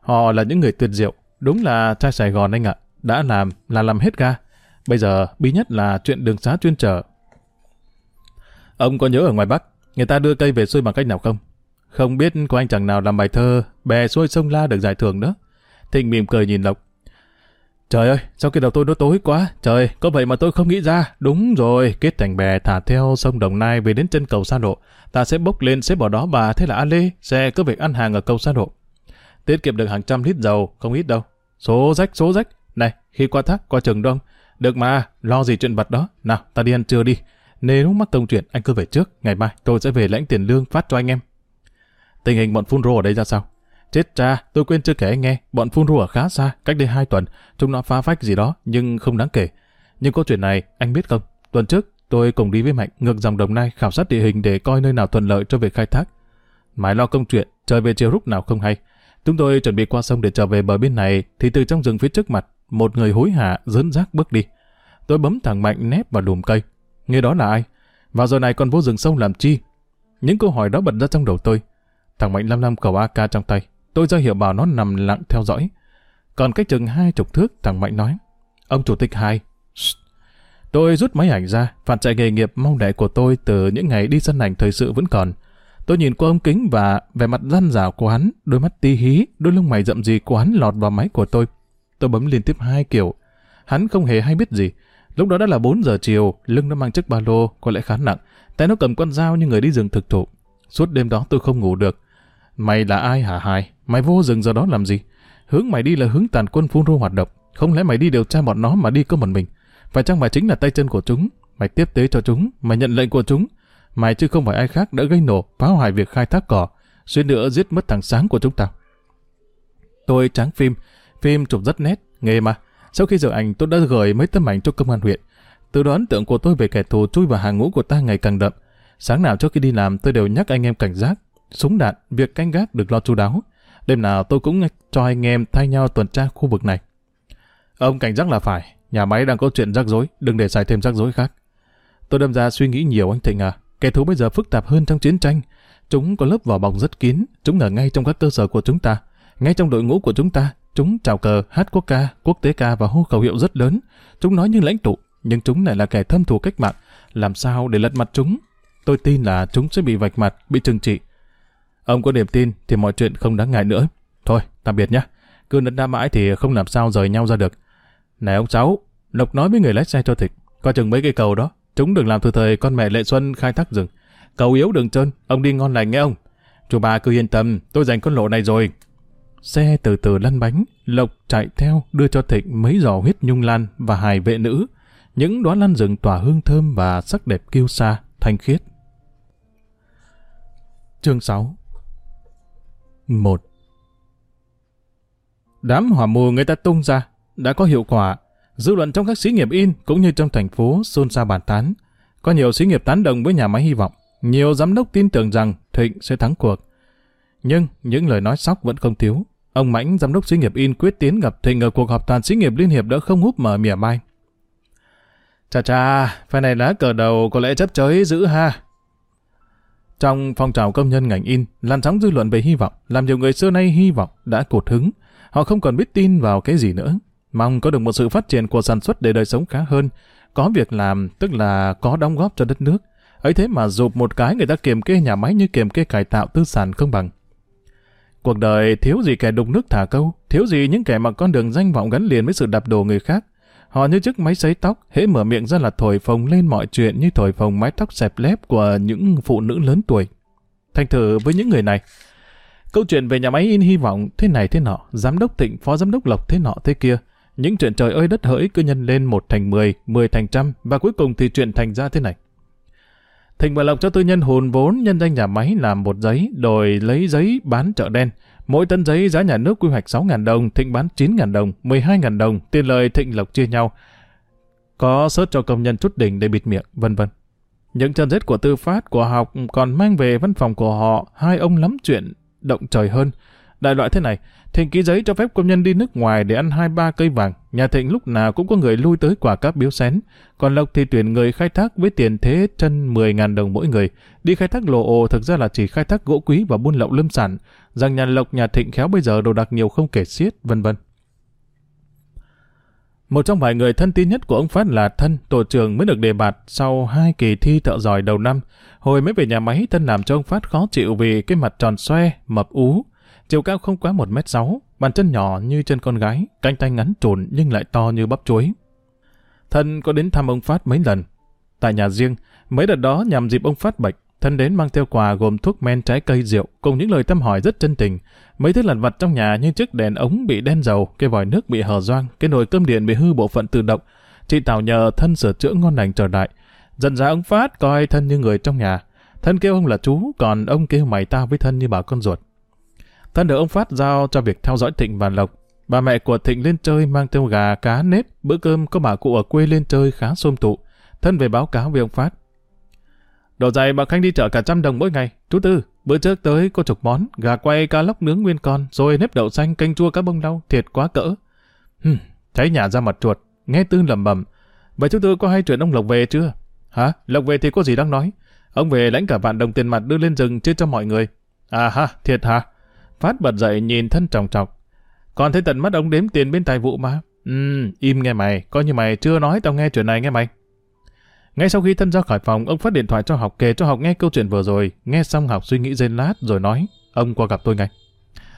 Họ là những người tuyệt diệu, đúng là trai Sài Gòn anh ạ, đã làm là làm hết ga. Bây giờ, bí nhất là chuyện đường xá chuyên trở. Ông có nhớ ở ngoài Bắc, người ta đưa cây về xuôi bằng cách nào không? Không biết có anh chàng nào làm bài thơ bè xuôi sông La được giải thưởng đó. Thịnh mỉm cười nhìn Lộc. Trời ơi, sao cái đầu tôi nó tối quá? Trời, có vậy mà tôi không nghĩ ra. Đúng rồi, kết thành bè thả theo sông Đồng Nai về đến chân cầu Sa Độ. Ta sẽ bốc lên xếp vào đó bà, thế là A Lê sẽ có việc ăn hàng ở cầu Sa Độ. Tiết kiệm được hàng trăm lít dầu, không ít đâu. Số rách, số rách. Này, khi qua thác, qua trường đông. Được mà, lo gì chuyện vật đó. Nào, ta đi ăn trưa đi. Nếu mắc công chuyện, anh cứ về trước. Ngày mai, tôi sẽ về lãnh tiền lương phát cho anh em. Tình hình bọn phun rô ở đây ra sao? Chết cha, tôi quên chưa kể anh nghe, bọn phun rô ở khá xa, cách đây hai tuần, chúng nó phá phách gì đó, nhưng không đáng kể. Nhưng câu chuyện này, anh biết không, tuần trước, tôi cùng đi với Mạnh ngược dòng Đồng Nai khảo sát địa hình để coi nơi nào thuận lợi cho việc khai thác. Mãi lo công chuyện, trời về chiều lúc nào không hay. Chúng tôi chuẩn bị qua sông để trở về bờ bên này, thì từ trong rừng phía trước mặt, một người hối hả dấn rác bước đi. Tôi bấm thằng Mạnh nép vào đùm cây. Người đó là ai? và giờ này còn vô rừng sông làm chi? Những câu hỏi đó bật ra trong đầu tôi. Thằng Mạnh lăm lăm cầu AK trong tay. Tôi ra hiệu bảo nó nằm lặng theo dõi. Còn cách chừng hai chục thước, thằng Mạnh nói. Ông chủ tịch hai. Tôi rút máy ảnh ra, phản chạy nghề nghiệp mong đẻ của tôi từ những ngày đi sân ảnh thời sự vẫn còn. Tôi nhìn qua ống kính và vẻ mặt răn rào của hắn, đôi mắt ti hí, đôi lông mày rậm rì của hắn lọt vào máy của tôi. Tôi bấm liên tiếp hai kiểu. Hắn không hề hay biết gì. Lúc đó đã là 4 giờ chiều, lưng nó mang chiếc ba lô, có lẽ khá nặng. Tay nó cầm con dao như người đi rừng thực thụ. Suốt đêm đó tôi không ngủ được. Mày là ai hả hai? Mày vô rừng giờ đó làm gì? Hướng mày đi là hướng tàn quân phun rô hoạt động. Không lẽ mày đi điều tra bọn nó mà đi có một mình? Phải chăng mày chính là tay chân của chúng? Mày tiếp tế cho chúng, mày nhận lệnh của chúng. Mày chứ không phải ai khác đã gây nổ, phá hoại việc khai thác cỏ, suýt nữa giết mất thằng sáng của chúng ta. Tôi tráng phim, phim chụp rất nét, nghề mà. Sau khi giờ ảnh tôi đã gửi mấy tấm ảnh cho công an huyện. Từ đó ấn tượng của tôi về kẻ thù chui vào hàng ngũ của ta ngày càng đậm. Sáng nào trước khi đi làm tôi đều nhắc anh em cảnh giác, súng đạn, việc canh gác được lo chu đáo. Đêm nào tôi cũng cho anh em thay nhau tuần tra khu vực này. Ông cảnh giác là phải, nhà máy đang có chuyện rắc rối, đừng để xảy thêm rắc rối khác. Tôi đâm ra suy nghĩ nhiều anh Thịnh à, kẻ thù bây giờ phức tạp hơn trong chiến tranh. Chúng có lớp vỏ bọc rất kín, chúng ở ngay trong các cơ sở của chúng ta, ngay trong đội ngũ của chúng ta. Chúng chào cờ, hát quốc ca, quốc tế ca và hô khẩu hiệu rất lớn. Chúng nói như lãnh tụ, nhưng chúng lại là kẻ thâm thù cách mạng. Làm sao để lật mặt chúng? Tôi tin là chúng sẽ bị vạch mặt, bị trừng trị. Ông có niềm tin thì mọi chuyện không đáng ngại nữa. Thôi, tạm biệt nhé. Cứ nấn đa mãi thì không làm sao rời nhau ra được. Này ông cháu, Lộc nói với người lái xe cho thịt. Coi chừng mấy cây cầu đó. Chúng đừng làm từ thời con mẹ Lệ Xuân khai thác rừng. Cầu yếu đường trơn, ông đi ngon lành nghe ông. Chú bà cứ yên tâm, tôi dành con lộ này rồi. Xe từ từ lăn bánh, Lộc chạy theo đưa cho Thịnh mấy giò huyết nhung lan và hài vệ nữ. Những đóa lan rừng tỏa hương thơm và sắc đẹp kiêu sa, thanh khiết. Chương 6 1. Đám hỏa mù người ta tung ra, đã có hiệu quả. Dư luận trong các xí nghiệp in cũng như trong thành phố xôn xao bàn tán. Có nhiều xí nghiệp tán đồng với nhà máy hy vọng. Nhiều giám đốc tin tưởng rằng Thịnh sẽ thắng cuộc. Nhưng những lời nói sóc vẫn không thiếu. Ông Mãnh, giám đốc xí nghiệp in quyết tiến gặp Thịnh ở cuộc họp toàn xí nghiệp liên hiệp đã không húp mở mỉa mai. Chà chà, phe này lá cờ đầu có lẽ chấp chới dữ ha. Trong phong trào công nhân ngành in, làn sóng dư luận về hy vọng, làm nhiều người xưa nay hy vọng đã cột hứng. Họ không còn biết tin vào cái gì nữa. Mong có được một sự phát triển của sản xuất để đời sống khá hơn. Có việc làm, tức là có đóng góp cho đất nước. ấy thế mà dụp một cái người ta kiềm kê nhà máy như kiềm kê cải tạo tư sản không bằng. Cuộc đời thiếu gì kẻ đục nước thả câu, thiếu gì những kẻ mà con đường danh vọng gắn liền với sự đạp đổ người khác. Họ như chiếc máy sấy tóc, hễ mở miệng ra là thổi phồng lên mọi chuyện như thổi phồng mái tóc xẹp lép của những phụ nữ lớn tuổi. Thành thử với những người này, câu chuyện về nhà máy in hy vọng thế này thế nọ, giám đốc Thịnh, phó giám đốc Lộc thế nọ thế kia, những chuyện trời ơi đất hỡi cứ nhân lên một thành mười, mười thành trăm và cuối cùng thì chuyện thành ra thế này. Thịnh và Lộc cho tư nhân hồn vốn nhân danh nhà máy làm một giấy, đổi lấy giấy bán chợ đen, Mỗi tấn giấy giá nhà nước quy hoạch 6.000 đồng, Thịnh bán 9.000 đồng, 12.000 đồng, tiền lời Thịnh Lộc chia nhau. Có sớt cho công nhân chút đỉnh để bịt miệng, vân vân. Những chân rết của tư phát của học còn mang về văn phòng của họ hai ông lắm chuyện động trời hơn. Đại loại thế này, Thịnh ký giấy cho phép công nhân đi nước ngoài để ăn hai ba cây vàng. Nhà Thịnh lúc nào cũng có người lui tới quả cáp biếu xén. Còn Lộc thì tuyển người khai thác với tiền thế chân 10.000 đồng mỗi người. Đi khai thác lộ ồ thực ra là chỉ khai thác gỗ quý và buôn lậu lâm sản. Rằng nhà Lộc nhà Thịnh khéo bây giờ đồ đạc nhiều không kể xiết, vân vân. Một trong vài người thân tín nhất của ông Phát là Thân, tổ trưởng mới được đề bạt sau hai kỳ thi thợ giỏi đầu năm. Hồi mới về nhà máy, Thân làm cho ông Phát khó chịu vì cái mặt tròn xoe, mập ú. Chiều cao không quá một m sáu, bàn chân nhỏ như chân con gái, cánh tay ngắn trồn nhưng lại to như bắp chuối. Thân có đến thăm ông Phát mấy lần. Tại nhà riêng, mấy đợt đó nhằm dịp ông Phát bệnh, Thân đến mang theo quà gồm thuốc men trái cây rượu cùng những lời thăm hỏi rất chân tình. Mấy thứ lặt vặt trong nhà như chiếc đèn ống bị đen dầu, cái vòi nước bị hở doang, cái nồi cơm điện bị hư bộ phận tự động. Chị Tào nhờ thân sửa chữa ngon lành trở lại. Dần ra ông Phát coi thân như người trong nhà. Thân kêu ông là chú, còn ông kêu mày ta với thân như bà con ruột. Thân được ông Phát giao cho việc theo dõi Thịnh và Lộc. Bà mẹ của Thịnh lên chơi mang theo gà, cá, nếp, bữa cơm có bà cụ ở quê lên chơi khá xôm tụ. Thân về báo cáo với ông Phát. Đồ dày bà Khanh đi chợ cả trăm đồng mỗi ngày. Chú Tư, bữa trước tới có chục món, gà quay, cá lóc nướng nguyên con, rồi nếp đậu xanh, canh chua cá bông lau, thiệt quá cỡ. Hừm, thấy nhà ra mặt chuột, nghe Tư lầm bầm. Vậy chú Tư có hay chuyện ông Lộc về chưa? Hả? Lộc về thì có gì đang nói? Ông về lãnh cả vạn đồng tiền mặt đưa lên rừng chia cho mọi người. À ha, thiệt hả? Phát bật dậy nhìn thân trọng trọc. Còn thấy tận mắt ông đếm tiền bên tài vụ mà. Ừm, im nghe mày, coi như mày chưa nói tao nghe chuyện này nghe mày. Ngay sau khi thân ra khỏi phòng, ông phát điện thoại cho học kể cho học nghe câu chuyện vừa rồi. Nghe xong học suy nghĩ giây lát rồi nói, ông qua gặp tôi ngay.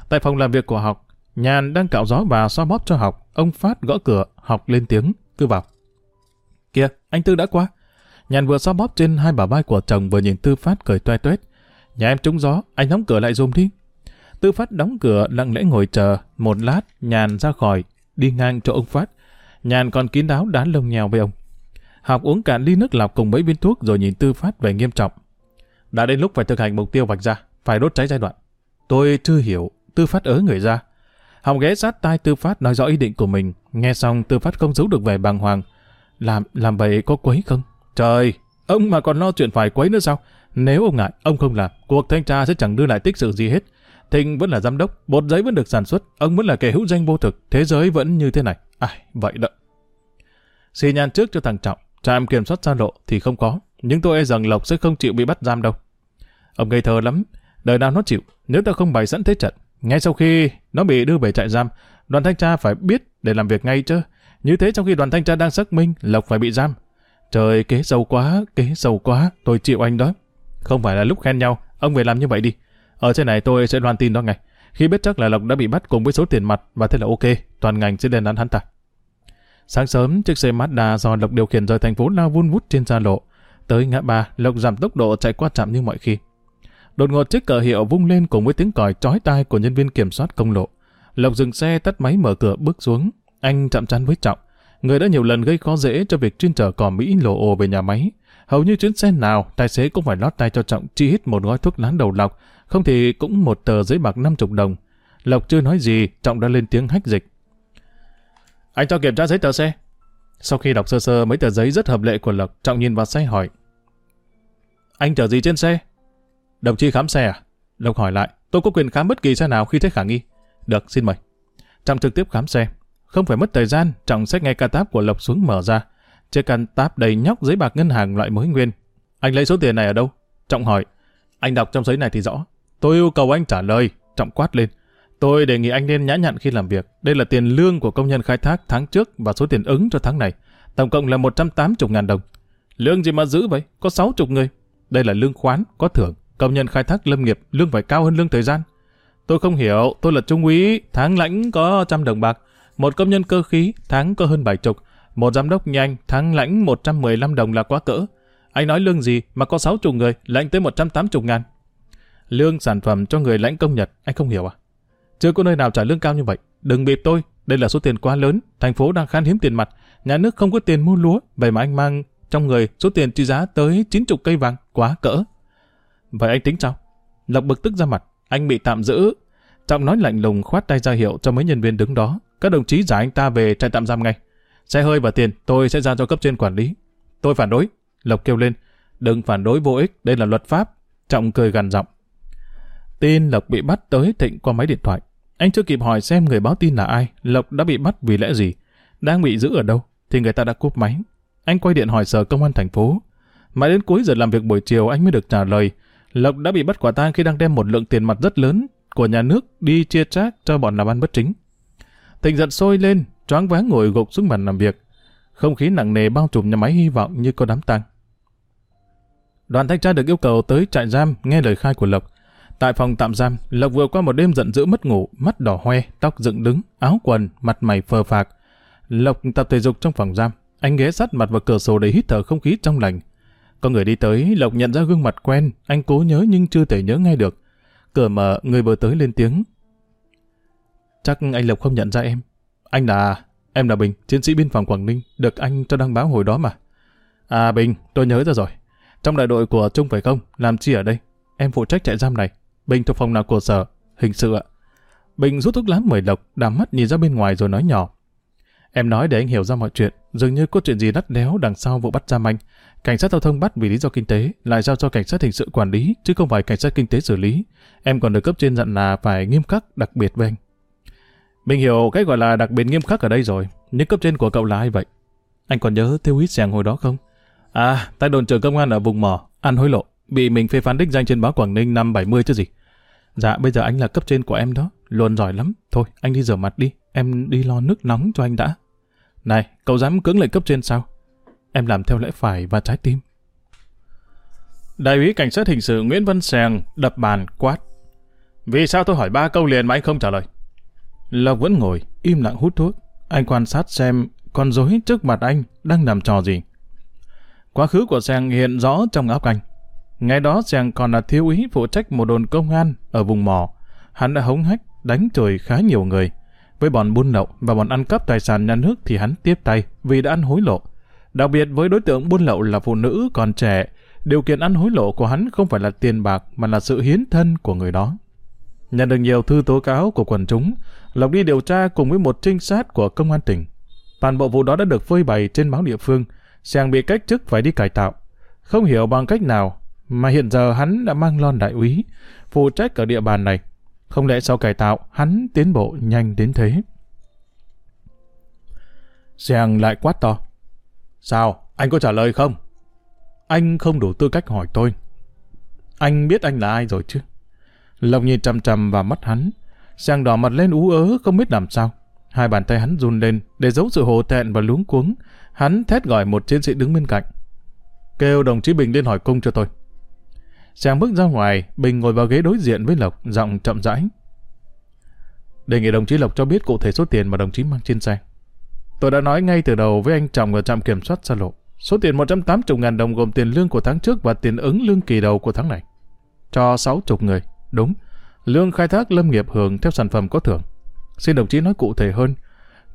Tại phòng làm việc của học, Nhàn đang cạo gió và xoa bóp cho học. Ông Phát gõ cửa, học lên tiếng, cứ vào. Kìa, anh Tư đã qua. Nhàn vừa xoa bóp trên hai bả vai của chồng vừa nhìn Tư Phát cười toe toét. Nhà em trúng gió, anh đóng cửa lại dùm đi. Tư Phát đóng cửa lặng lẽ ngồi chờ. Một lát, Nhàn ra khỏi, đi ngang chỗ ông Phát. Nhàn còn kín đáo đá lông nhèo với ông. Học uống cạn ly nước lọc cùng mấy viên thuốc rồi nhìn Tư Phát về nghiêm trọng. Đã đến lúc phải thực hành mục tiêu vạch ra, phải đốt cháy giai đoạn. Tôi chưa hiểu, Tư Phát ớ người ra. Học ghé sát tai Tư Phát nói rõ ý định của mình. Nghe xong Tư Phát không giấu được vẻ bàng hoàng. Làm, làm vậy có quấy không? Trời, ông mà còn lo chuyện phải quấy nữa sao? Nếu ông ngại, ông không làm, cuộc thanh tra sẽ chẳng đưa lại tích sự gì hết. Thịnh vẫn là giám đốc, bột giấy vẫn được sản xuất, ông vẫn là kẻ hữu danh vô thực, thế giới vẫn như thế này. Ai, vậy đó. Xì nhan trước cho thằng Trọng, Trạm kiểm soát xa lộ thì không có, nhưng tôi e rằng Lộc sẽ không chịu bị bắt giam đâu. Ông ngây thơ lắm, đời nào nó chịu, nếu ta không bày sẵn thế trận. Ngay sau khi nó bị đưa về trại giam, đoàn thanh tra phải biết để làm việc ngay chứ. Như thế trong khi đoàn thanh tra đang xác minh, Lộc phải bị giam. Trời, kế sâu quá, kế sâu quá, tôi chịu anh đó. Không phải là lúc khen nhau, ông về làm như vậy đi. Ở trên này tôi sẽ loan tin đó ngay. Khi biết chắc là Lộc đã bị bắt cùng với số tiền mặt và thế là ok, toàn ngành sẽ lên án hắn ta. Sáng sớm, chiếc xe Mazda do Lộc điều khiển rời thành phố lao vun vút trên xa lộ. Tới ngã ba, Lộc giảm tốc độ chạy qua trạm như mọi khi. Đột ngột chiếc cờ hiệu vung lên cùng với tiếng còi chói tai của nhân viên kiểm soát công lộ. Lộc dừng xe tắt máy mở cửa bước xuống. Anh chạm chắn với Trọng. Người đã nhiều lần gây khó dễ cho việc chuyên trở cỏ Mỹ lộ ồ về nhà máy. Hầu như chuyến xe nào, tài xế cũng phải lót tay cho Trọng chi hít một gói thuốc lá đầu lọc, không thì cũng một tờ giấy bạc 50 đồng. Lộc chưa nói gì, Trọng đã lên tiếng hách dịch. Anh cho kiểm tra giấy tờ xe. Sau khi đọc sơ sơ mấy tờ giấy rất hợp lệ của Lộc, Trọng nhìn vào xe hỏi. Anh chở gì trên xe? Đồng chí khám xe à? Lộc hỏi lại, tôi có quyền khám bất kỳ xe nào khi thấy khả nghi. Được, xin mời. Trọng trực tiếp khám xe. Không phải mất thời gian, Trọng xách ngay ca táp của Lộc xuống mở ra. Chiếc căn táp đầy nhóc giấy bạc ngân hàng loại mới nguyên. Anh lấy số tiền này ở đâu? Trọng hỏi. Anh đọc trong giấy này thì rõ. Tôi yêu cầu anh trả lời. Trọng quát lên. Tôi đề nghị anh nên nhã nhặn khi làm việc. Đây là tiền lương của công nhân khai thác tháng trước và số tiền ứng cho tháng này. Tổng cộng là 180.000 đồng. Lương gì mà giữ vậy? Có 60 người. Đây là lương khoán, có thưởng. Công nhân khai thác lâm nghiệp, lương phải cao hơn lương thời gian. Tôi không hiểu, tôi là trung úy, tháng lãnh có trăm đồng bạc. Một công nhân cơ khí, tháng có hơn bảy chục. Một giám đốc nhanh, tháng lãnh 115 đồng là quá cỡ. Anh nói lương gì mà có 60 người, lãnh tới 180 ngàn. Lương sản phẩm cho người lãnh công nhật, anh không hiểu à? Chưa có nơi nào trả lương cao như vậy. Đừng bịp tôi, đây là số tiền quá lớn, thành phố đang khan hiếm tiền mặt, nhà nước không có tiền mua lúa, vậy mà anh mang trong người số tiền trị giá tới 90 cây vàng, quá cỡ. Vậy anh tính sao? Lộc bực tức ra mặt, anh bị tạm giữ. Trọng nói lạnh lùng khoát tay ra hiệu cho mấy nhân viên đứng đó. Các đồng chí giải anh ta về trại tạm giam ngay. Xe hơi và tiền tôi sẽ giao cho cấp trên quản lý. Tôi phản đối. Lộc kêu lên. đừng phản đối vô ích, đây là luật pháp. Trọng cười gằn giọng. Tin Lộc bị bắt tới Thịnh qua máy điện thoại. Anh chưa kịp hỏi xem người báo tin là ai, Lộc đã bị bắt vì lẽ gì, đang bị giữ ở đâu, thì người ta đã cúp máy. Anh quay điện hỏi sở công an thành phố. Mãi đến cuối giờ làm việc buổi chiều anh mới được trả lời. Lộc đã bị bắt quả tang khi đang đem một lượng tiền mặt rất lớn của nhà nước đi chia trác cho bọn làm ăn bất chính. Thịnh giận sôi lên, choáng váng ngồi gục xuống bàn làm việc. Không khí nặng nề bao trùm nhà máy hy vọng như có đám tang. Đoàn thanh tra được yêu cầu tới trại giam nghe lời khai của Lộc. Tại phòng tạm giam, Lộc vừa qua một đêm giận dữ mất ngủ, mắt đỏ hoe, tóc dựng đứng, áo quần, mặt mày phờ phạc. Lộc tập thể dục trong phòng giam, anh ghé sát mặt vào cửa sổ để hít thở không khí trong lành. Có người đi tới, Lộc nhận ra gương mặt quen, anh cố nhớ nhưng chưa thể nhớ ngay được. Cửa mở, người vừa tới lên tiếng. Chắc anh Lộc không nhận ra em. Anh là... Em là Bình, chiến sĩ biên phòng Quảng Ninh, được anh cho đăng báo hồi đó mà. À Bình, tôi nhớ ra rồi. Trong đại đội của Trung phải không? Làm chi ở đây? Em phụ trách trại giam này. Bình thuộc phòng nào của sở? Hình sự ạ. Bình rút thuốc lá mời Lộc, đàm mắt nhìn ra bên ngoài rồi nói nhỏ. Em nói để anh hiểu ra mọi chuyện, dường như có chuyện gì đắt đéo đằng sau vụ bắt giam anh. Cảnh sát giao thông bắt vì lý do kinh tế, lại giao cho cảnh sát hình sự quản lý, chứ không phải cảnh sát kinh tế xử lý. Em còn được cấp trên dặn là phải nghiêm khắc, đặc biệt với anh. Mình hiểu cái gọi là đặc biệt nghiêm khắc ở đây rồi, nhưng cấp trên của cậu là ai vậy? Anh còn nhớ tiêu ít sàng hồi đó không? À, tại đồn trưởng công an ở vùng mỏ, ăn hối lộ, bị mình phê phán đích danh trên báo Quảng Ninh năm 70 chứ gì. Dạ, bây giờ anh là cấp trên của em đó, luôn giỏi lắm. Thôi, anh đi rửa mặt đi, em đi lo nước nóng cho anh đã. Này, cậu dám cưỡng lệnh cấp trên sao? Em làm theo lẽ phải và trái tim. Đại úy cảnh sát hình sự Nguyễn Văn Sèng đập bàn quát. Vì sao tôi hỏi ba câu liền mà anh không trả lời? Lộc vẫn ngồi, im lặng hút thuốc. Anh quan sát xem con rối trước mặt anh đang làm trò gì. Quá khứ của Sèng hiện rõ trong óc anh. Ngày đó Sèng còn là thiếu úy phụ trách một đồn công an ở vùng mỏ. Hắn đã hống hách, đánh chửi khá nhiều người. Với bọn buôn lậu và bọn ăn cắp tài sản nhà nước thì hắn tiếp tay vì đã ăn hối lộ. Đặc biệt với đối tượng buôn lậu là phụ nữ còn trẻ, điều kiện ăn hối lộ của hắn không phải là tiền bạc mà là sự hiến thân của người đó. Nhận được nhiều thư tố cáo của quần chúng, Lộc đi điều tra cùng với một trinh sát của công an tỉnh. Toàn bộ vụ đó đã được phơi bày trên báo địa phương, Sàng bị cách chức phải đi cải tạo. Không hiểu bằng cách nào mà hiện giờ hắn đã mang lon đại úy, phụ trách ở địa bàn này. Không lẽ sau cải tạo, hắn tiến bộ nhanh đến thế? Sàng lại quát to. Sao? Anh có trả lời không? Anh không đủ tư cách hỏi tôi. Anh biết anh là ai rồi chứ? Lộc nhìn chằm chằm vào mắt hắn. Chàng đỏ mặt lên ú ớ không biết làm sao. Hai bàn tay hắn run lên để giấu sự hồ thẹn và luống cuống. Hắn thét gọi một chiến sĩ đứng bên cạnh. Kêu đồng chí Bình lên hỏi cung cho tôi. Chàng bước ra ngoài, Bình ngồi vào ghế đối diện với Lộc, giọng chậm rãi. Đề nghị đồng chí Lộc cho biết cụ thể số tiền mà đồng chí mang trên xe. Tôi đã nói ngay từ đầu với anh Trọng ở trạm kiểm soát xa lộ. Số tiền 180.000 đồng gồm tiền lương của tháng trước và tiền ứng lương kỳ đầu của tháng này. Cho 60 người, đúng. Lương khai thác lâm nghiệp hưởng theo sản phẩm có thưởng. Xin đồng chí nói cụ thể hơn.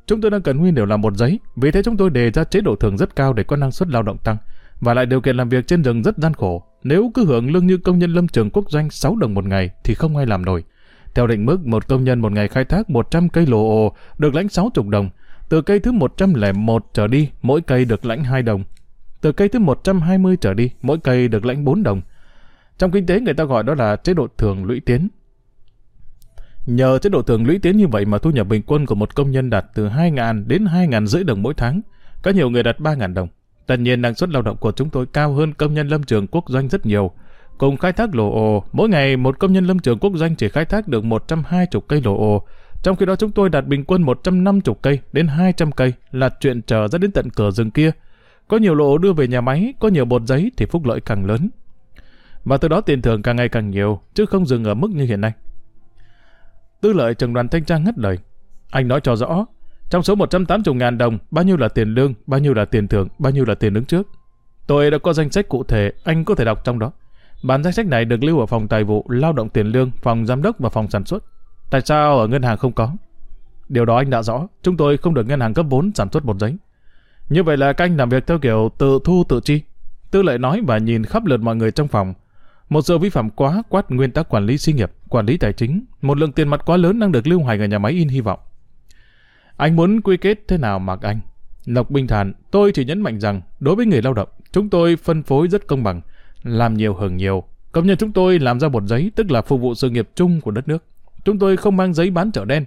Chúng tôi đang cần nguyên liệu làm một giấy, vì thế chúng tôi đề ra chế độ thưởng rất cao để có năng suất lao động tăng, và lại điều kiện làm việc trên rừng rất gian khổ. Nếu cứ hưởng lương như công nhân lâm trường quốc doanh 6 đồng một ngày thì không ai làm nổi. Theo định mức, một công nhân một ngày khai thác 100 cây lồ ồ được lãnh 60 đồng, từ cây thứ 101 trở đi, mỗi cây được lãnh 2 đồng. Từ cây thứ 120 trở đi, mỗi cây được lãnh 4 đồng. Trong kinh tế người ta gọi đó là chế độ thường lũy tiến. Nhờ chế độ tường lũy tiến như vậy mà thu nhập bình quân của một công nhân đạt từ 2.000 đến 2.000 rưỡi đồng mỗi tháng. Có nhiều người đạt 3.000 đồng. Tất nhiên năng suất lao động của chúng tôi cao hơn công nhân lâm trường quốc doanh rất nhiều. Cùng khai thác lồ ồ, mỗi ngày một công nhân lâm trường quốc doanh chỉ khai thác được 120 cây lồ ồ, trong khi đó chúng tôi đạt bình quân 150 cây đến 200 cây là chuyện chờ ra đến tận cửa rừng kia. Có nhiều lỗ đưa về nhà máy, có nhiều bột giấy thì phúc lợi càng lớn. Và từ đó tiền thưởng càng ngày càng nhiều, chứ không dừng ở mức như hiện nay. Tư lợi trường đoàn thanh tra ngắt lời. Anh nói cho rõ, trong số 180.000 đồng, bao nhiêu là tiền lương, bao nhiêu là tiền thưởng, bao nhiêu là tiền ứng trước. Tôi đã có danh sách cụ thể, anh có thể đọc trong đó. Bản danh sách này được lưu ở phòng tài vụ, lao động tiền lương, phòng giám đốc và phòng sản xuất. Tại sao ở ngân hàng không có? Điều đó anh đã rõ, chúng tôi không được ngân hàng cấp 4 sản xuất bột giấy. Như vậy là các anh làm việc theo kiểu tự thu tự chi. Tư lệ nói và nhìn khắp lượt mọi người trong phòng. Một sự vi phạm quá quát nguyên tắc quản lý sinh nghiệp, quản lý tài chính, một lượng tiền mặt quá lớn đang được lưu hành ở nhà máy in hy vọng. Anh muốn quy kết thế nào mặc anh? Lộc bình thản, tôi chỉ nhấn mạnh rằng đối với người lao động, Chúng tôi phân phối rất công bằng, làm nhiều hưởng nhiều. Công nhân chúng tôi làm ra một giấy, tức là phục vụ sự nghiệp chung của đất nước. Chúng tôi không mang giấy bán chợ đen.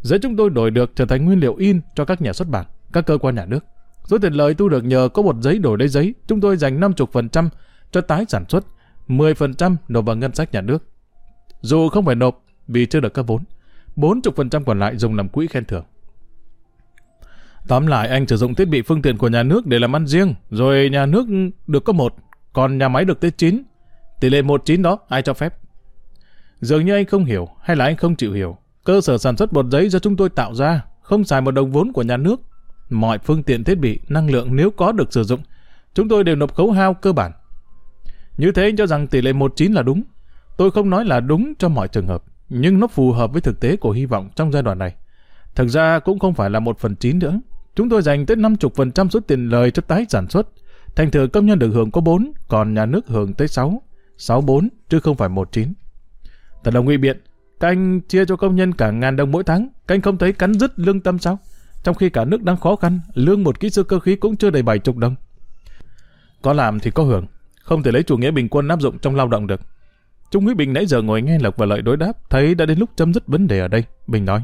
Giấy chúng tôi đổi được trở thành nguyên liệu in cho các nhà xuất bản, các cơ quan nhà nước. Số tiền lợi thu được nhờ có một giấy đổi lấy giấy, chúng tôi dành 50% cho tái sản xuất, 10% nộp vào ngân sách nhà nước. Dù không phải nộp vì chưa được cấp vốn, 40% còn lại dùng làm quỹ khen thưởng. Tóm lại anh sử dụng thiết bị phương tiện của nhà nước để làm ăn riêng, rồi nhà nước được có một, còn nhà máy được tới 9. Tỷ lệ 1-9 đó ai cho phép? Dường như anh không hiểu, hay là anh không chịu hiểu. Cơ sở sản xuất bột giấy do chúng tôi tạo ra, không xài một đồng vốn của nhà nước. Mọi phương tiện thiết bị, năng lượng nếu có được sử dụng, chúng tôi đều nộp khấu hao cơ bản. Như thế anh cho rằng tỷ lệ 1-9 là đúng. Tôi không nói là đúng cho mọi trường hợp, nhưng nó phù hợp với thực tế của hy vọng trong giai đoạn này. Thực ra cũng không phải là 1 phần 9 nữa. Chúng tôi dành tới 50% số tiền lời cho tái sản xuất. Thành thử công nhân được hưởng có 4, còn nhà nước hưởng tới 6. 6-4, chứ không phải 19. Thật là ngụy biện, các anh chia cho công nhân cả ngàn đồng mỗi tháng, các anh không thấy cắn rứt lương tâm sao? Trong khi cả nước đang khó khăn, lương một kỹ sư cơ khí cũng chưa đầy 70 đồng. Có làm thì có hưởng, không thể lấy chủ nghĩa bình quân áp dụng trong lao động được. Trung úy Bình nãy giờ ngồi nghe Lộc và Lợi đối đáp, thấy đã đến lúc chấm dứt vấn đề ở đây. Bình nói,